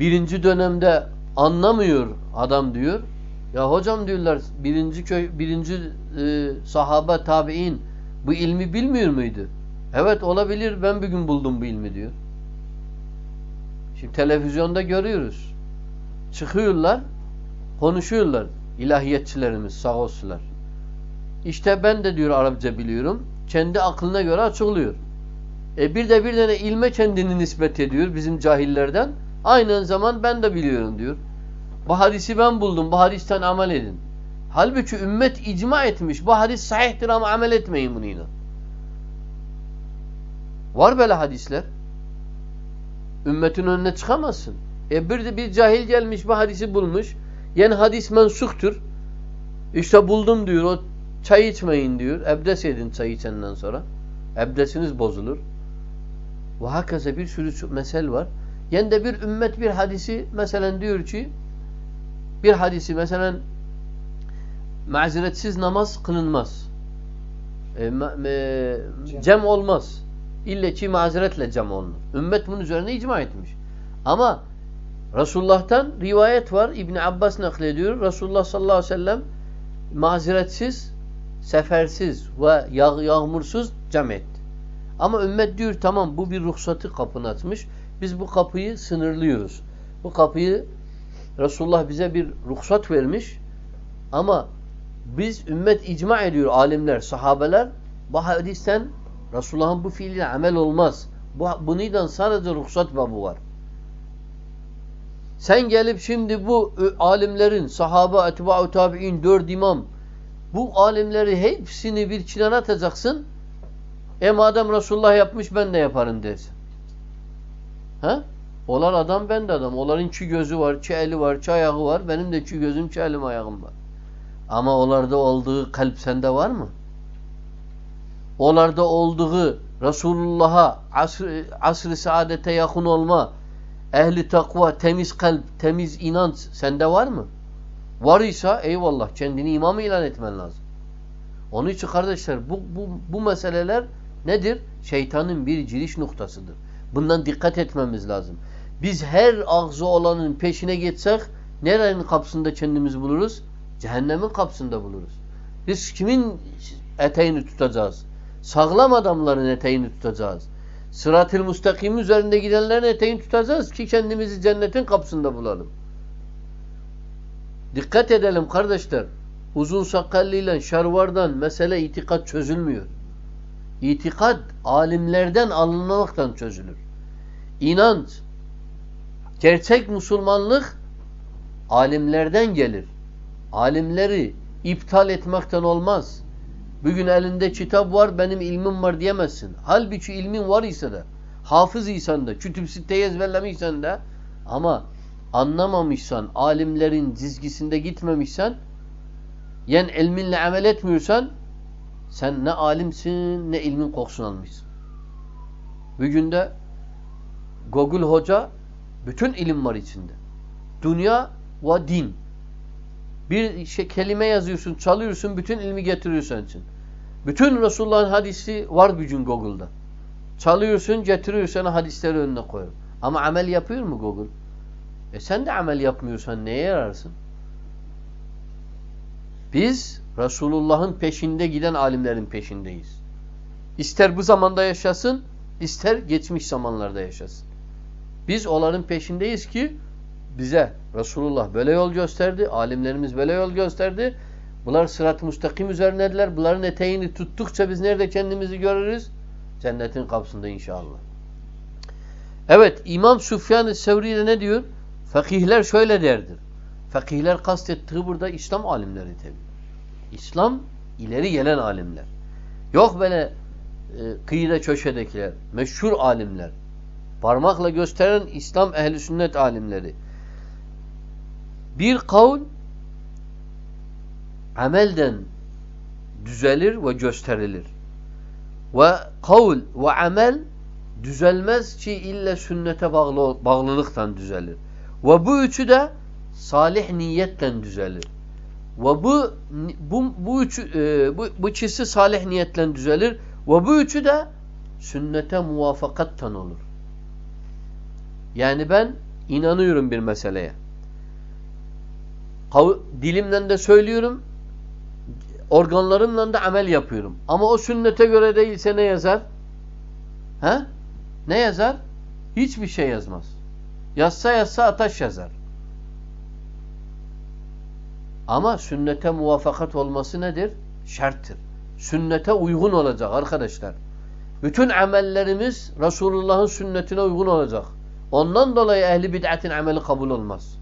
[SPEAKER 1] birinci dönemde anlamıyor adam diyor. Ya hocam diyorlar birinci köy, birinci e, sahabe tabi'in bu ilmi bilmiyor muydu? Evet olabilir ben bir gün buldum bu ilmi diyor. Şimdi televizyonda görüyoruz. Çıkıyorlar, konuşuyorlar ilahiyetçilerimiz sağ olsunlar. İşte ben de diyor Arapça biliyorum. Kendi aklına göre açıklıyor. E bir de bir tane ilme kendini nispet ediyor bizim cahillerden. Aynı zaman ben de biliyorum diyor. Bu hadisi ben buldum. Bu hadisten amel edin. Halbuki ümmet icma etmiş. Bu hadis sahihtir ama amel etmeyin bununla. Var böyle hadisler. Ümmetin önüne çıkamazsın. E bir bir cahil gelmiş bu hadisi bulmuş. Yani hadis mensuktur. İşte buldum diyor. O çay içmeyin diyor. Ebdes edin çay içenden sonra. Ebdesiniz bozulur. Ve hakaza bir sürü mesel var. Yani de bir ümmet bir hadisi mesela diyor ki bir hadisi mesela mazeretsiz namaz kılınmaz. E, ma, e, cem olmaz. İlle ki mazeretle cem olunur. Ümmet bunun üzerine icma etmiş. Ama Resulullah'tan rivayet var. İbn Abbas naklediyor. Resulullah sallallahu aleyhi ve sellem mazeretsiz, sefersiz ve yağ yağmursuz cem etti. Ama ümmet diyor tamam bu bir ruhsatı kapını açmış. Biz bu kapıyı sınırlıyoruz. Bu kapıyı Resulullah bize bir ruhsat vermiş. Ama biz ümmet icma ediyor alimler, sahabeler. Bu hadisten Resulullah'ın bu fiiliyle amel olmaz. Bu, bundan sadece ruhsat babı var. Sen gelip şimdi bu alimlerin, sahaba, etba'u tabi'in, dört imam, bu alimleri hepsini bir çilen atacaksın. E madem Resulullah yapmış ben de yaparım dersin. Ha? Onlar adam ben de adam. Onların çi gözü var, çi eli var, çi ayağı var. Benim de çi gözüm, çi elim, ayağım var. Ama onlarda olduğu kalp sende var mı? Onlarda olduğu Resulullah'a asr-ı asr saadete yakın olma, ehli takva, temiz kalp, temiz inanç sende var mı? Var ise eyvallah kendini imam ilan etmen lazım. Onun için kardeşler bu, bu, bu meseleler nedir? Şeytanın bir giriş noktasıdır. Bundan dikkat etmemiz lazım. Biz her ağzı olanın peşine geçsek nerenin kapısında kendimizi buluruz? Cehennemin kapısında buluruz. Biz kimin eteğini tutacağız? Sağlam adamların eteğini tutacağız. Sırat-ı müstakim üzerinde gidenlerin eteğini tutacağız ki kendimizi cennetin kapısında bulalım. Dikkat edelim kardeşler. Uzun sakallıyla şarvardan mesele itikat çözülmüyor. İtikad alimlerden alınmaktan çözülür. İnanç, gerçek Müslümanlık alimlerden gelir. Alimleri iptal etmekten olmaz. Bugün elinde kitap var, benim ilmim var diyemezsin. Halbuki ilmin var ise de, hafız isen de, kütüb sitteyi ezberlemişsen de ama anlamamışsan, alimlerin çizgisinde gitmemişsen, yani ilminle amel etmiyorsan, sen ne alimsin, ne ilmin kokusunu almışsın. Bugün de Google Hoca bütün ilim var içinde. Dünya ve din. Bir şey, kelime yazıyorsun, çalıyorsun, bütün ilmi getiriyor senin için. Bütün Resulullah'ın hadisi var bugün Google'da. Çalıyorsun, getiriyor sana hadisleri önüne koyuyor. Ama amel yapıyor mu Google? E sen de amel yapmıyorsan neye yararsın? Biz Resulullah'ın peşinde giden alimlerin peşindeyiz. İster bu zamanda yaşasın, ister geçmiş zamanlarda yaşasın. Biz onların peşindeyiz ki bize Resulullah böyle yol gösterdi, alimlerimiz böyle yol gösterdi. Bunlar sırat-ı müstakim üzerindeler. Bunların eteğini tuttukça biz nerede kendimizi görürüz? Cennetin kapısında inşallah. Evet, İmam Süfyan-ı Sevri ne diyor? Fakihler şöyle derdir. Fakihler kastettiği burada İslam alimleri tabi. İslam ileri gelen alimler. Yok böyle e, kıyıda köşedekiler, meşhur alimler. Parmakla gösteren İslam ehli sünnet alimleri. Bir kavl amelden düzelir ve gösterilir. Ve kavl ve amel düzelmez ki illa sünnete bağlı, bağlılıktan düzelir. Ve bu üçü de salih niyetle düzelir. Ve bu bu bu üçü e, bu, bu ikisi salih niyetle düzelir ve bu üçü de sünnete muvafakattan olur. Yani ben inanıyorum bir meseleye. Dilimden de söylüyorum, organlarımla da amel yapıyorum. Ama o sünnete göre değilse ne yazar? He? Ne yazar? Hiçbir şey yazmaz. Yazsa yazsa ataş yazar. Ama sünnete muvaffakat olması nedir? Şarttır. Sünnete uygun olacak arkadaşlar. Bütün amellerimiz Resulullah'ın sünnetine uygun olacak. Ondan dolayı ehli bid'atin ameli kabul olmaz.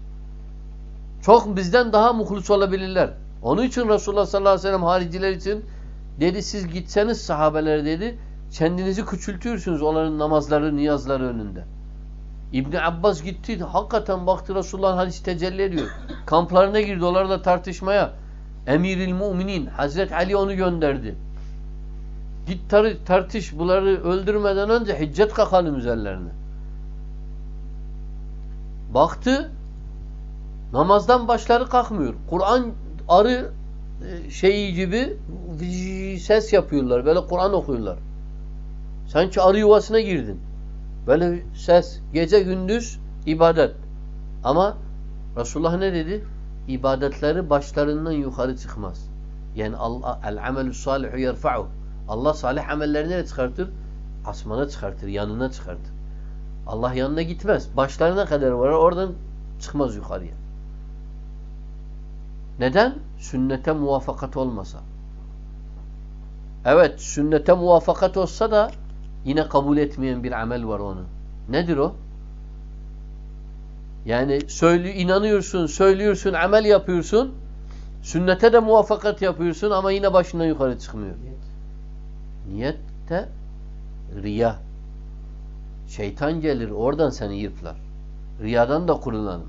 [SPEAKER 1] Çok bizden daha muhlus olabilirler. Onun için Resulullah sallallahu aleyhi ve sellem hariciler için dedi siz gitseniz sahabeler dedi kendinizi küçültürsünüz onların namazları, niyazları önünde. İbni Abbas gitti. Hakikaten baktı Resulullah'ın hadisi tecelli ediyor. Kamplarına girdi. Onlarla tartışmaya. Emiril müminin. Hazret Ali onu gönderdi. Git tar tartış. Bunları öldürmeden önce hiccet kakalım üzerlerine. Baktı. Namazdan başları kalkmıyor. Kur'an arı e, şeyi gibi ses yapıyorlar. Böyle Kur'an okuyorlar. Sanki arı yuvasına girdin. Böyle ses, gece gündüz ibadet. Ama Resulullah ne dedi? İbadetleri başlarından yukarı çıkmaz. Yani Allah el amelü salihu yerfa'u. Allah salih amelleri nereye çıkartır? Asmana çıkartır, yanına çıkartır. Allah yanına gitmez. Başlarına kadar var. Oradan çıkmaz yukarıya. Neden? Sünnete muvaffakat olmasa. Evet, sünnete muvaffakat olsa da Yine kabul etmeyen bir amel var onu. Nedir o? Yani söyle, inanıyorsun, söylüyorsun, amel yapıyorsun. Sünnete de muvaffakat yapıyorsun ama yine başından yukarı çıkmıyor. Niyet. Niyette riya. Şeytan gelir oradan seni yırtlar. Riyadan da kurulanın.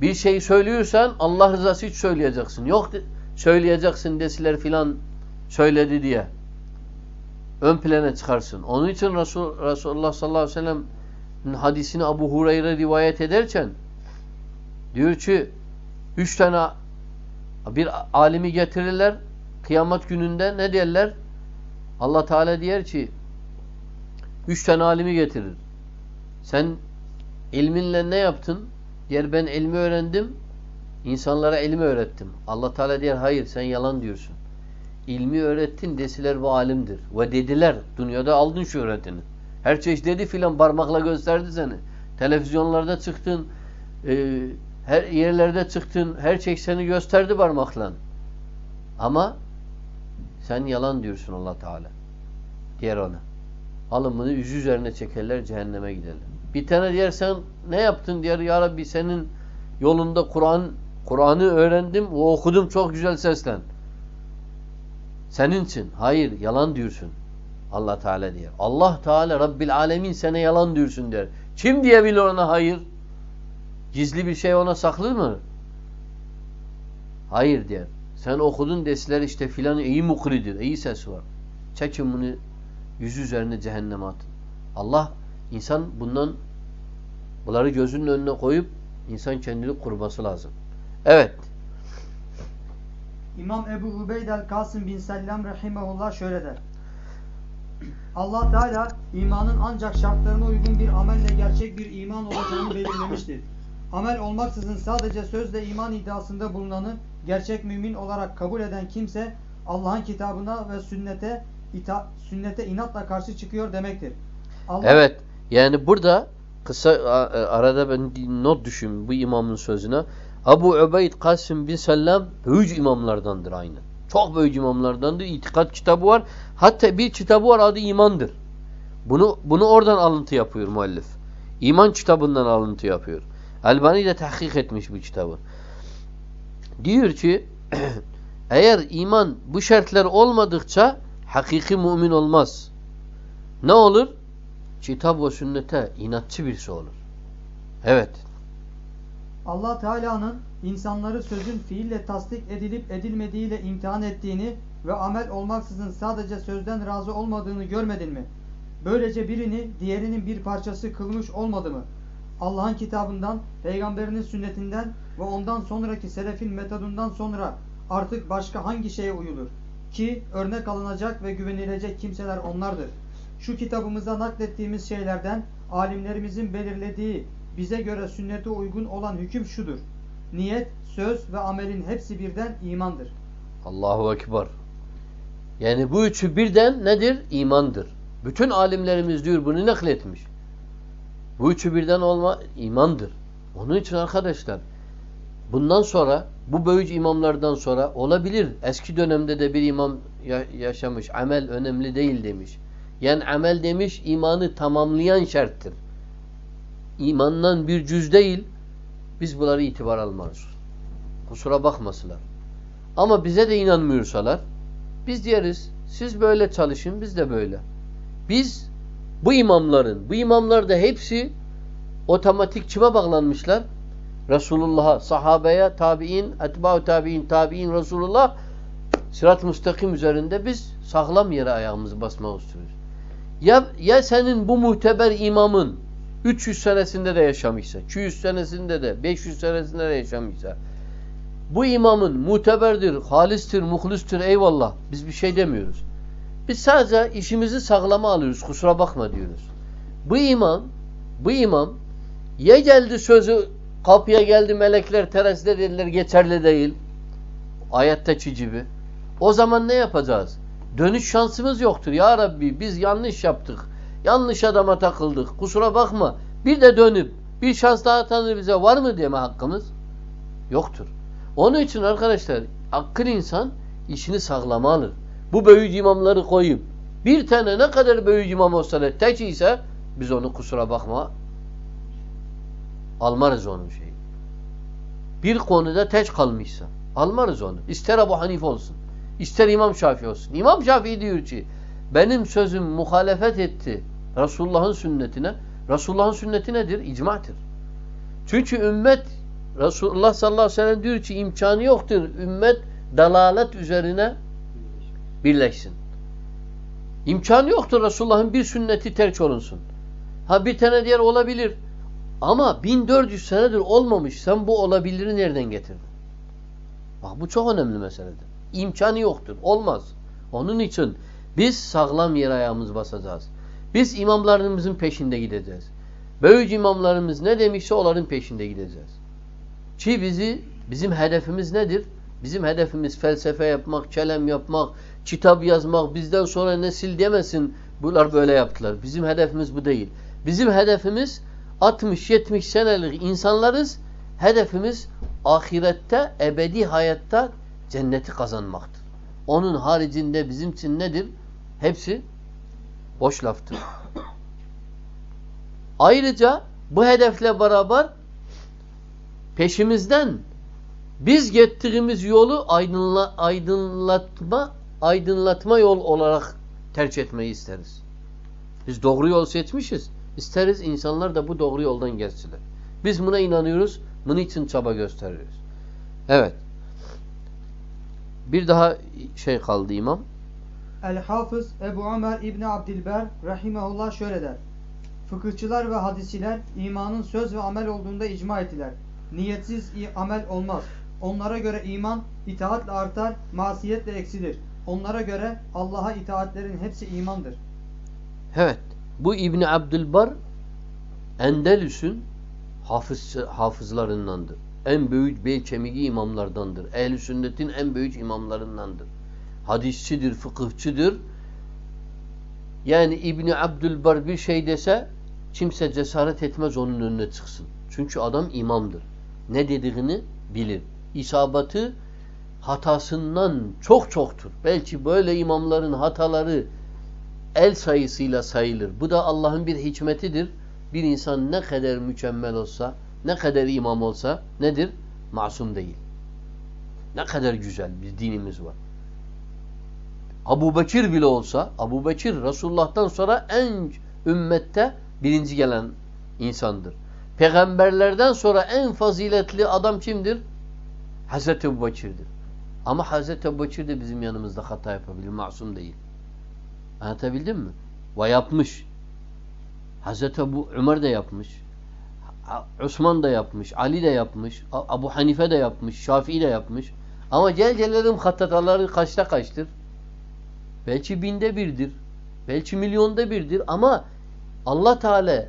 [SPEAKER 1] Bir şey söylüyorsan Allah rızası hiç söyleyeceksin. Yok söyleyeceksin desiler filan söyledi diye ön plana çıkarsın. Onun için Resul, Resulullah sallallahu aleyhi ve sellem'in hadisini Abu Hureyre rivayet ederken diyor ki üç tane bir alimi getirirler kıyamet gününde ne derler? Allah Teala diyor ki üç tane alimi getirir. Sen ilminle ne yaptın? Diğer ben ilmi öğrendim. insanlara ilmi öğrettim. Allah Teala diyor hayır sen yalan diyorsun ilmi öğrettin desiler bu alimdir. Ve dediler dünyada aldın şu öğretini. Her çeşit dedi filan parmakla gösterdi seni. Televizyonlarda çıktın, e, her yerlerde çıktın, her çeşit seni gösterdi parmakla. Ama sen yalan diyorsun Allah Teala. Diğer ona. Alın bunu yüzü üzerine çekerler cehenneme giderler. Bir tane diğer sen ne yaptın diğer ya Rabbi senin yolunda Kur'an Kur'an'ı öğrendim ve okudum çok güzel seslen. Senin için. Hayır yalan diyorsun. Allah Teala diyor. Allah Teala Rabbil Alemin sana yalan diyorsun der. Kim diyebilir ona hayır? Gizli bir şey ona saklı mı? Hayır der. Sen okudun deseler işte filan iyi mukridir. iyi ses var. Çekin bunu yüzü üzerine cehenneme atın. Allah insan bundan bunları gözünün önüne koyup insan kendini kurması lazım. Evet.
[SPEAKER 2] İmam Ebu Ubeyd el-Kasım bin Sellem rahimahullah şöyle der. Allah Teala imanın ancak şartlarına uygun bir amelle gerçek bir iman olacağını belirlemiştir. Amel olmaksızın sadece sözle iman iddiasında bulunanı gerçek mümin olarak kabul eden kimse Allah'ın kitabına ve sünnete ita sünnete inatla karşı çıkıyor demektir. Allah,
[SPEAKER 1] Evet. Yani burada kısa arada ben not düşün bu imamın sözüne. Abu Ubeyd Kasım bin Sellem büyük imamlardandır aynı. Çok büyük imamlardandır. İtikat kitabı var. Hatta bir kitabı var adı imandır. Bunu bunu oradan alıntı yapıyor müellif. İman kitabından alıntı yapıyor. Albani de tahkik etmiş bu kitabı. Diyor ki eğer iman bu şartlar olmadıkça hakiki mümin olmaz. Ne olur? Kitap ve sünnete inatçı birisi olur. Evet.
[SPEAKER 2] Allah Teala'nın insanları sözün fiille tasdik edilip edilmediğiyle imtihan ettiğini ve amel olmaksızın sadece sözden razı olmadığını görmedin mi? Böylece birini diğerinin bir parçası kılmış olmadı mı? Allah'ın kitabından, peygamberinin sünnetinden ve ondan sonraki selefin metodundan sonra artık başka hangi şeye uyulur? Ki örnek alınacak ve güvenilecek kimseler onlardır. Şu kitabımızda naklettiğimiz şeylerden alimlerimizin belirlediği bize göre sünnete uygun olan hüküm şudur. Niyet, söz ve amelin hepsi birden imandır.
[SPEAKER 1] Allahu Ekber. Yani bu üçü birden nedir? İmandır. Bütün alimlerimiz diyor bunu nakletmiş. Bu üçü birden olma imandır. Onun için arkadaşlar bundan sonra bu büyük imamlardan sonra olabilir. Eski dönemde de bir imam yaşamış. Amel önemli değil demiş. Yani amel demiş imanı tamamlayan şarttır. İmandan bir cüz değil. Biz bunları itibar almarız. Kusura bakmasınlar. Ama bize de inanmıyorsalar biz diyeriz siz böyle çalışın biz de böyle. Biz bu imamların, bu imamlar da hepsi otomatik kime bağlanmışlar? Resulullah'a, sahabeye, tabi'in, etba'u tabi'in, tabi'in, Resulullah sırat-ı müstakim üzerinde biz sağlam yere ayağımızı basmak istiyoruz. Ya, ya senin bu muteber imamın 300 senesinde de yaşamışsa, 200 senesinde de, 500 senesinde de yaşamışsa bu imamın muteberdir, halistir, muhlistir eyvallah. Biz bir şey demiyoruz. Biz sadece işimizi sağlama alıyoruz. Kusura bakma diyoruz. Bu imam, bu imam ya geldi sözü kapıya geldi melekler terazide dediler geçerli değil. Ayetteki gibi. O zaman ne yapacağız? Dönüş şansımız yoktur. Ya Rabbi biz yanlış yaptık. Yanlış adama takıldık. Kusura bakma. Bir de dönüp bir şans daha tanır bize var mı deme hakkımız? Yoktur. Onun için arkadaşlar akıl insan işini sağlama alır. Bu büyük imamları koyup bir tane ne kadar büyük imam olsa da tek ise biz onu kusura bakma almarız onun şeyi. Bir konuda tek kalmışsa almarız onu. İster Ebu Hanif olsun. ister İmam Şafii olsun. İmam Şafii diyor ki benim sözüm muhalefet etti Resulullah'ın sünnetine. Resulullah'ın sünneti nedir? İcmadır. Çünkü ümmet Resulullah sallallahu aleyhi ve sellem diyor ki imkanı yoktur. Ümmet dalalet üzerine birleşsin. İmkanı yoktur Resulullah'ın bir sünneti terk olunsun. Ha bir tane diğer olabilir. Ama 1400 senedir olmamış. Sen bu olabiliri nereden getirdin? Bak bu çok önemli meseledir. İmkanı yoktur. Olmaz. Onun için biz sağlam yer ayağımız basacağız. Biz imamlarımızın peşinde gideceğiz. Böyük imamlarımız ne demişse onların peşinde gideceğiz. Ki bizi, bizim hedefimiz nedir? Bizim hedefimiz felsefe yapmak, kelem yapmak, kitap yazmak, bizden sonra nesil demesin bunlar böyle yaptılar. Bizim hedefimiz bu değil. Bizim hedefimiz 60-70 senelik insanlarız. Hedefimiz ahirette, ebedi hayatta cenneti kazanmaktır. Onun haricinde bizim için nedir? Hepsi boş laftır. Ayrıca bu hedefle beraber peşimizden biz gittiğimiz yolu aydınla, aydınlatma aydınlatma yol olarak tercih etmeyi isteriz. Biz doğru yol seçmişiz. İsteriz insanlar da bu doğru yoldan geçsinler. Biz buna inanıyoruz. Bunun için çaba gösteriyoruz. Evet. Bir daha şey kaldı imam.
[SPEAKER 2] El-Hafız Ebu Ömer İbni Abdilber Rahimahullah şöyle der. Fıkıhçılar ve hadisçiler imanın söz ve amel olduğunda icma ettiler. Niyetsiz amel olmaz. Onlara göre iman itaatle artar, masiyetle eksilir. Onlara göre Allah'a itaatlerin hepsi imandır.
[SPEAKER 1] Evet. Bu İbni Abdülbar Endelüs'ün hafız, hafızlarındandır. En büyük bel imamlardandır. Ehl-i sünnetin en büyük imamlarındandır. Hadisçidir, fıkıhçıdır. Yani İbni Abdülbar bir şey dese kimse cesaret etmez onun önüne çıksın. Çünkü adam imamdır. Ne dediğini bilir. İsabatı hatasından çok çoktur. Belki böyle imamların hataları el sayısıyla sayılır. Bu da Allah'ın bir hikmetidir. Bir insan ne kadar mükemmel olsa, ne kadar imam olsa nedir? Masum değil. Ne kadar güzel bir dinimiz var. Abu Bekir bile olsa, Abu Bekir Resulullah'tan sonra en ümmette birinci gelen insandır. Peygamberlerden sonra en faziletli adam kimdir? Hazreti Ebu Bekir'dir. Ama Hazreti Ebu Bekir de bizim yanımızda hata yapabilir, masum değil. Anlatabildim mi? Ve yapmış. Hazreti Ebu Ömer de yapmış. Osman da yapmış. Ali de yapmış. Abu Hanife de yapmış. Şafii de yapmış. Ama gel gelelim hataları kaçta kaçtır? Belki binde birdir. Belki milyonda birdir. Ama Allah Teala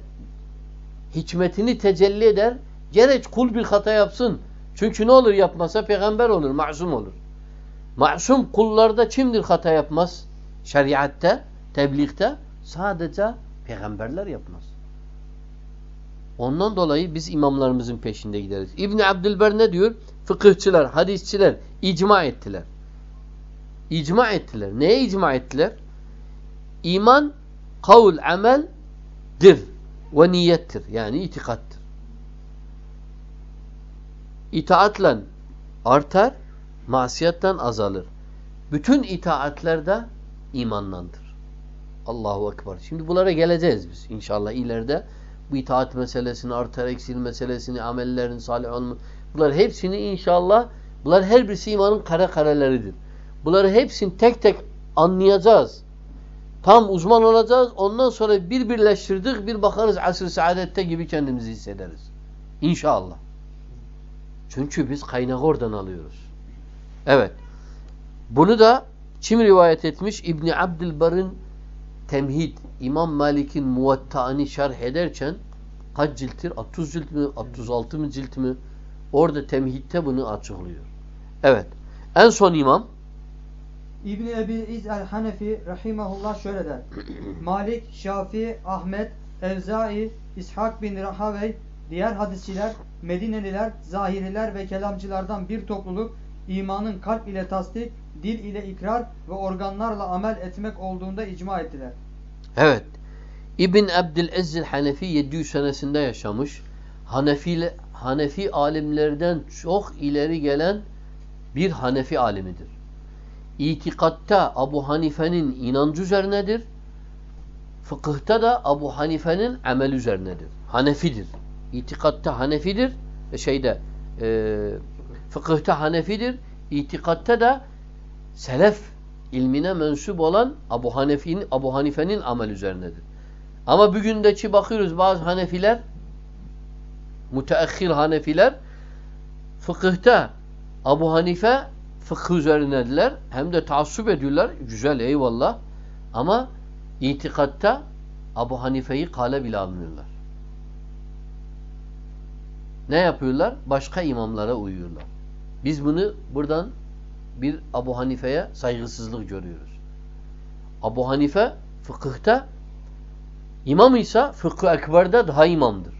[SPEAKER 1] hikmetini tecelli eder. Gerek kul bir hata yapsın. Çünkü ne olur yapmasa peygamber olur, masum olur. Masum kullarda kimdir hata yapmaz? Şeriatte, tebliğde sadece peygamberler yapmaz. Ondan dolayı biz imamlarımızın peşinde gideriz. İbn Abdülber ne diyor? Fıkıhçılar, hadisçiler icma ettiler. İcma ettiler. Neye icma ettiler? İman, kavl, ameldir ve niyettir. Yani itikattır. İtaatle artar, masiyetten azalır. Bütün itaatlerde imanlandır. Allahu Ekber. Şimdi bunlara geleceğiz biz inşallah ileride. Bu itaat meselesini, artar eksil meselesini, amellerin salih olma. Bunlar hepsini inşallah, bunlar her birisi imanın kare kareleridir. Bunları hepsini tek tek anlayacağız. Tam uzman olacağız. Ondan sonra bir birleştirdik, bir bakarız asr-ı saadette gibi kendimizi hissederiz. İnşallah. Çünkü biz kaynağı oradan alıyoruz. Evet. Bunu da kim rivayet etmiş? İbni Abdülbar'ın Temhid, İmam Malik'in Muvatta'ını şerh ederken kaç cilttir? 30 cilt mi? 36 mı cilt mi? Orada temhitte bunu açıklıyor. Evet. En son imam
[SPEAKER 2] İbni Ebi İz el-Hanefi rahimahullah şöyle der. Malik, Şafii, Ahmet, Evzai, İshak bin Rahavey, diğer hadisçiler, Medineliler, Zahiriler ve kelamcılardan bir topluluk imanın kalp ile tasdik, dil ile ikrar ve organlarla amel etmek olduğunda icma ettiler.
[SPEAKER 1] Evet. İbn Abdülaziz Hanefi 700 senesinde yaşamış. Hanefi, Hanefi alimlerden çok ileri gelen bir Hanefi alimidir. İtikatta Abu Hanife'nin inancı üzerinedir. Fıkıhta da Abu Hanife'nin amel üzerinedir. Hanefidir. İtikatta Hanefidir. Şeyde e, fıkıhta Hanefidir. İtikatta da selef ilmine mensup olan Abu Hanife'nin Abu Hanife'nin amel üzerinedir. Ama bugündeki bakıyoruz bazı Hanefiler müteahhir Hanefiler fıkıhta Abu Hanife fıkıh üzerinediler. Hem de taassup ediyorlar. Güzel eyvallah. Ama itikatta Abu Hanife'yi kale bile almıyorlar. Ne yapıyorlar? Başka imamlara uyuyorlar. Biz bunu buradan bir Abu Hanife'ye saygısızlık görüyoruz. Abu Hanife fıkıhta imam ise fıkıh ekberde daha imamdır.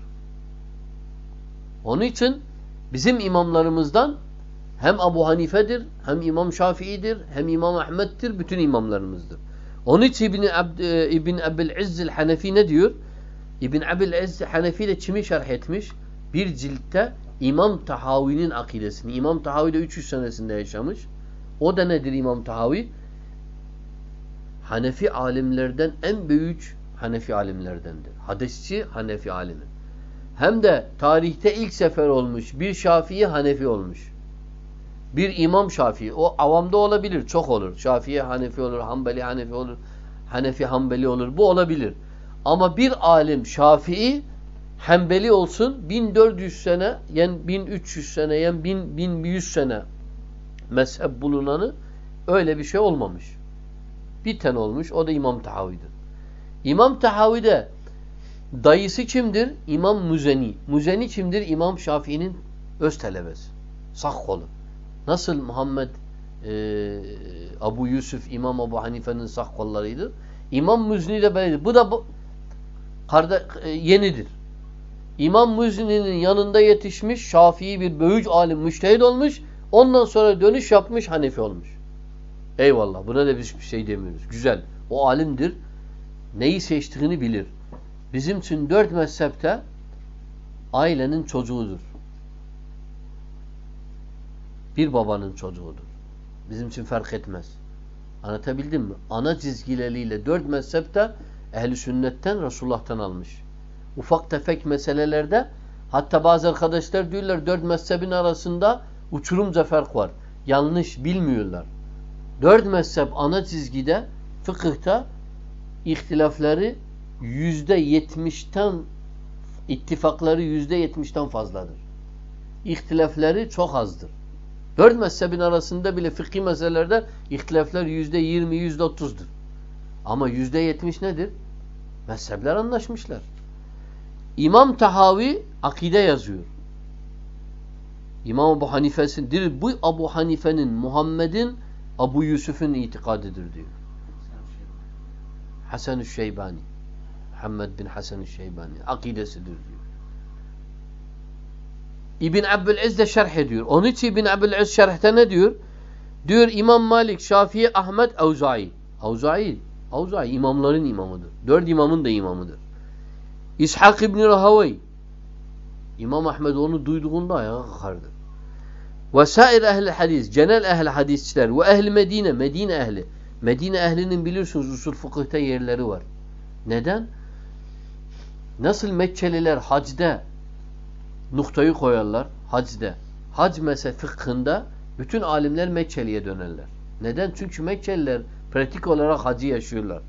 [SPEAKER 1] Onun için bizim imamlarımızdan hem Abu Hanife'dir, hem İmam Şafii'dir, hem İmam Ahmet'tir, bütün imamlarımızdır. Onun için İbn Abd İbn Ebil İzz'il Hanefi ne diyor? İbn Ebil İzz Hanefi de kimi şerh etmiş? Bir ciltte İmam Tahavi'nin akidesini. İmam Tahavi de 300 senesinde yaşamış. O da nedir İmam Tahavi? Hanefi alimlerden en büyük Hanefi alimlerdendir. Hadisçi Hanefi alimi. Hem de tarihte ilk sefer olmuş bir Şafii Hanefi olmuş. Bir İmam Şafii. O avamda olabilir. Çok olur. Şafii Hanefi olur. Hanbeli Hanefi olur. Hanefi Hanbeli olur. Bu olabilir. Ama bir alim Şafii Hanbeli olsun 1400 sene yani 1300 sene yani 1000, 1100 sene mezhep bulunanı öyle bir şey olmamış. Bir tane olmuş. O da İmam Tahavi'dir. İmam Tahavi'de dayısı kimdir? İmam Müzeni. Müzeni kimdir? İmam Şafii'nin öz talebesi. Sağ kolu. Nasıl Muhammed e, Abu Yusuf İmam Abu Hanife'nin sağ kollarıydı. İmam Müzni de böyledir. Bu da bu, karda, e, yenidir. İmam Müzni'nin yanında yetişmiş Şafii bir büyük alim müştehid olmuş. Ondan sonra dönüş yapmış Hanefi olmuş. Eyvallah. Buna da biz bir şey demiyoruz. Güzel. O alimdir. Neyi seçtiğini bilir. Bizim için dört mezhepte ailenin çocuğudur. Bir babanın çocuğudur. Bizim için fark etmez. Anlatabildim mi? Ana çizgileriyle dört mezhepte ehli sünnetten Resulullah'tan almış. Ufak tefek meselelerde hatta bazı arkadaşlar diyorlar dört mezhebin arasında uçurumca fark var. Yanlış bilmiyorlar. Dört mezhep ana çizgide fıkıhta ihtilafları yüzde yetmişten ittifakları yüzde yetmişten fazladır. İhtilafları çok azdır. Dört mezhebin arasında bile fıkhi meselelerde ihtilaflar yüzde yirmi, yüzde otuzdur. Ama yüzde yetmiş nedir? Mezhepler anlaşmışlar. İmam Tahavi akide yazıyor. İmam Abu Hanife'sin. Bu Abu Hanife'nin Muhammed'in Abu Yusuf'un itikadıdır diyor. Hasan-ı Şeybani. Muhammed bin Hasan-ı Şeybani. Akidesidir diyor. İbn Abdülaziz de şerh ediyor. Onun için İbn Abdülaziz şerhte ne diyor? Diyor İmam Malik, Şafii, Ahmet, Avzai. Avzai, Avzai imamların imamıdır. Dört imamın da imamıdır. İshak İbn Rahavey. İmam Ahmed onu duyduğunda ayağa kalkardı. Ve sair ehli hadis, genel ehli hadisçiler ve ehli Medine, Medine ehli. Medine ehlinin bilirsiniz usul fıkıhta yerleri var. Neden? Nasıl Mekkeliler hacda noktayı koyarlar hacda. Hac mezhep fıkhında bütün alimler Mekkeli'ye dönerler. Neden? Çünkü Mekkeliler pratik olarak hacı yaşıyorlar.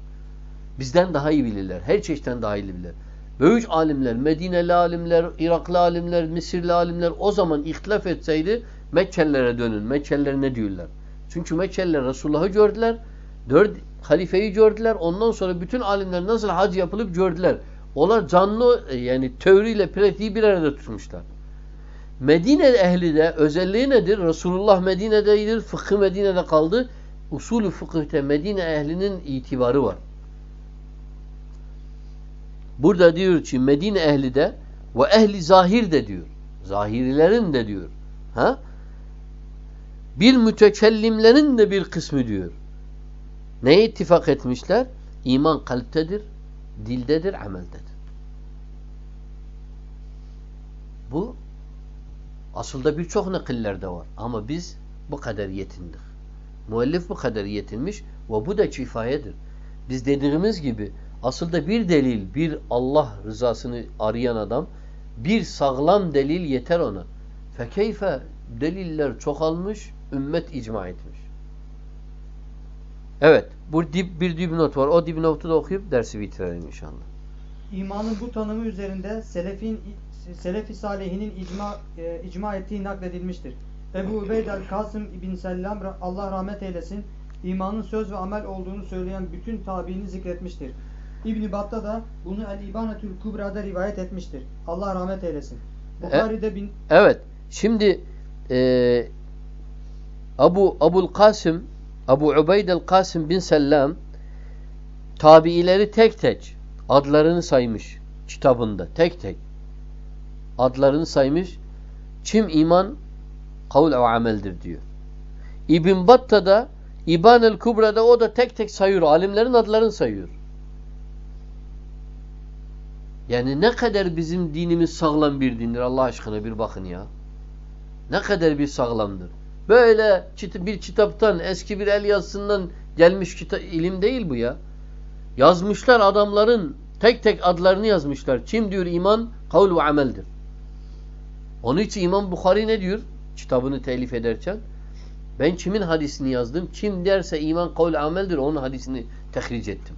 [SPEAKER 1] Bizden daha iyi bilirler. Her çeşitten daha iyi bilirler. Büyük alimler, Medineli alimler, Iraklı alimler, Mısırlı alimler o zaman ihtilaf etseydi Mekkelilere dönün. Mekkeliler ne diyorlar? Çünkü Mekkeliler Resulullah'ı gördüler. Dört halifeyi gördüler. Ondan sonra bütün alimler nasıl hac yapılıp gördüler. Onlar canlı e, yani teoriyle pratiği bir arada tutmuşlar. Medine ehli de özelliği nedir? Resulullah Medine'deydir. Fıkhı Medine'de kaldı. Usulü fıkıhte Medine ehlinin itibarı var. Burada diyor ki Medine ehli de ve ehli zahir de diyor. Zahirilerin de diyor. Ha? Bir mütekellimlerin de bir kısmı diyor. Neye ittifak etmişler? İman kalptedir, dildedir, ameldedir. Bu aslında birçok nakillerde var. Ama biz bu kadar yetindik. Müellif bu kadar yetinmiş ve bu da kifayedir. Biz dediğimiz gibi aslında bir delil, bir Allah rızasını arayan adam bir sağlam delil yeter ona. Fekeyfe deliller çoğalmış, ümmet icma etmiş. Evet, bu dip, bir dipnot var. O dipnotu da okuyup dersi bitirelim inşallah.
[SPEAKER 2] İmanın bu tanımı üzerinde selefin Selefi salihinin icma, e, icma ettiği nakledilmiştir. Ebu Ubeyd el-Kasım bin Sellam Allah rahmet eylesin imanın söz ve amel olduğunu söyleyen bütün tabiini zikretmiştir. İbn Battah da bunu El-İbanetül Kubra'da rivayet etmiştir. Allah rahmet eylesin. Bukhari'de bin...
[SPEAKER 1] Evet. Şimdi e, Abu Abul Kasım Abu Ubeyd el-Kasım bin Sellam tabiileri tek tek adlarını saymış kitabında. Tek tek adlarını saymış. Kim iman kavl ve ameldir diyor. İbn Battah da İban el Kubra'da o da tek tek sayıyor. Alimlerin adlarını sayıyor. Yani ne kadar bizim dinimiz sağlam bir dindir Allah aşkına bir bakın ya. Ne kadar bir sağlamdır. Böyle bir kitaptan, eski bir el yazısından gelmiş ilim değil bu ya. Yazmışlar adamların tek tek adlarını yazmışlar. Kim diyor iman, kavl ve ameldir. Onun için İmam Bukhari ne diyor? Kitabını telif ederken. Ben kimin hadisini yazdım? Kim derse iman kavl ameldir onun hadisini tehric ettim.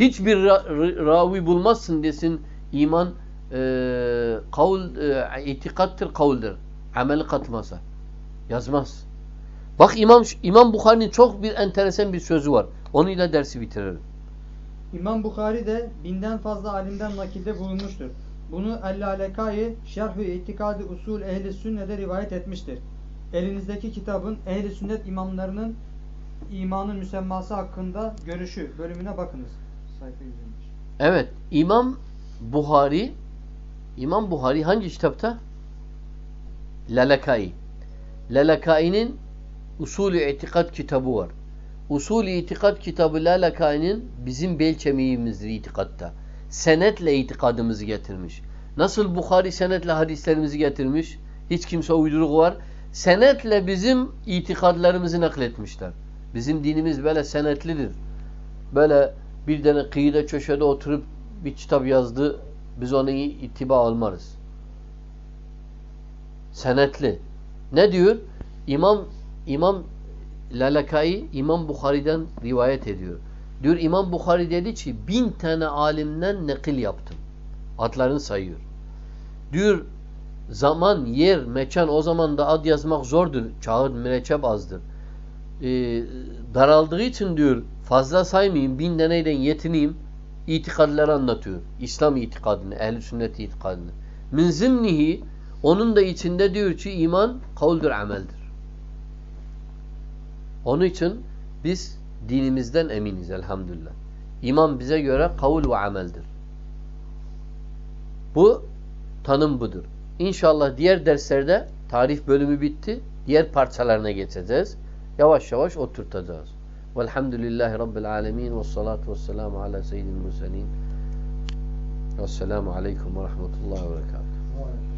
[SPEAKER 1] Hiçbir ra ravi bulmazsın desin iman e, kavul, e, itikattır, kavuldur. Ameli katmasa. Yazmaz. Bak İmam İmam Bukhari'nin çok bir enteresan bir sözü var. Onunla dersi bitirelim.
[SPEAKER 2] İmam Bukhari de binden fazla alimden nakilde bulunmuştur. Bunu El-Lalekayi Şerh-ü İtikadi Usul Ehli Sünne'de rivayet etmiştir. Elinizdeki kitabın Ehli Sünnet imamlarının imanın müsemması hakkında görüşü bölümüne bakınız. Sayfa 125.
[SPEAKER 1] Evet. İmam Buhari İmam Buhari hangi kitapta? Lalekai. Lalekai'nin Usulü İtikad kitabı var. Usulü İtikad kitabı Lalekai'nin bizim bel itikatta. Senetle itikadımızı getirmiş. Nasıl Bukhari senetle hadislerimizi getirmiş? Hiç kimse uyduruk var. Senetle bizim itikadlarımızı nakletmişler. Bizim dinimiz böyle senetlidir. Böyle bir tane kıyıda köşede oturup bir kitap yazdı. Biz onu itiba almarız. Senetli. Ne diyor? İmam İmam Lalakai İmam Bukhari'den rivayet ediyor. Diyor İmam Bukhari dedi ki bin tane alimden nekil yaptım. Adlarını sayıyor. Diyor zaman, yer, mekan o zaman da ad yazmak zordur. Çağır, mürekkep azdır. Ee, daraldığı için diyor fazla saymayayım, bin deneyden yetineyim. İtikadları anlatıyor. İslam itikadını, ehl-i sünnet itikadını. Min zimnihi onun da içinde diyor ki iman kavuldur, ameldir. Onun için biz dinimizden eminiz elhamdülillah. İman bize göre kavul ve ameldir. Bu tanım budur. İnşallah diğer derslerde tarif bölümü bitti. Diğer parçalarına geçeceğiz. Yavaş yavaş oturtacağız. Velhamdülillahi Rabbil alemin ve salatu ve selamu ala seyyidil muselin. Vesselamu aleyküm ve rahmetullahi ve berekatuhu.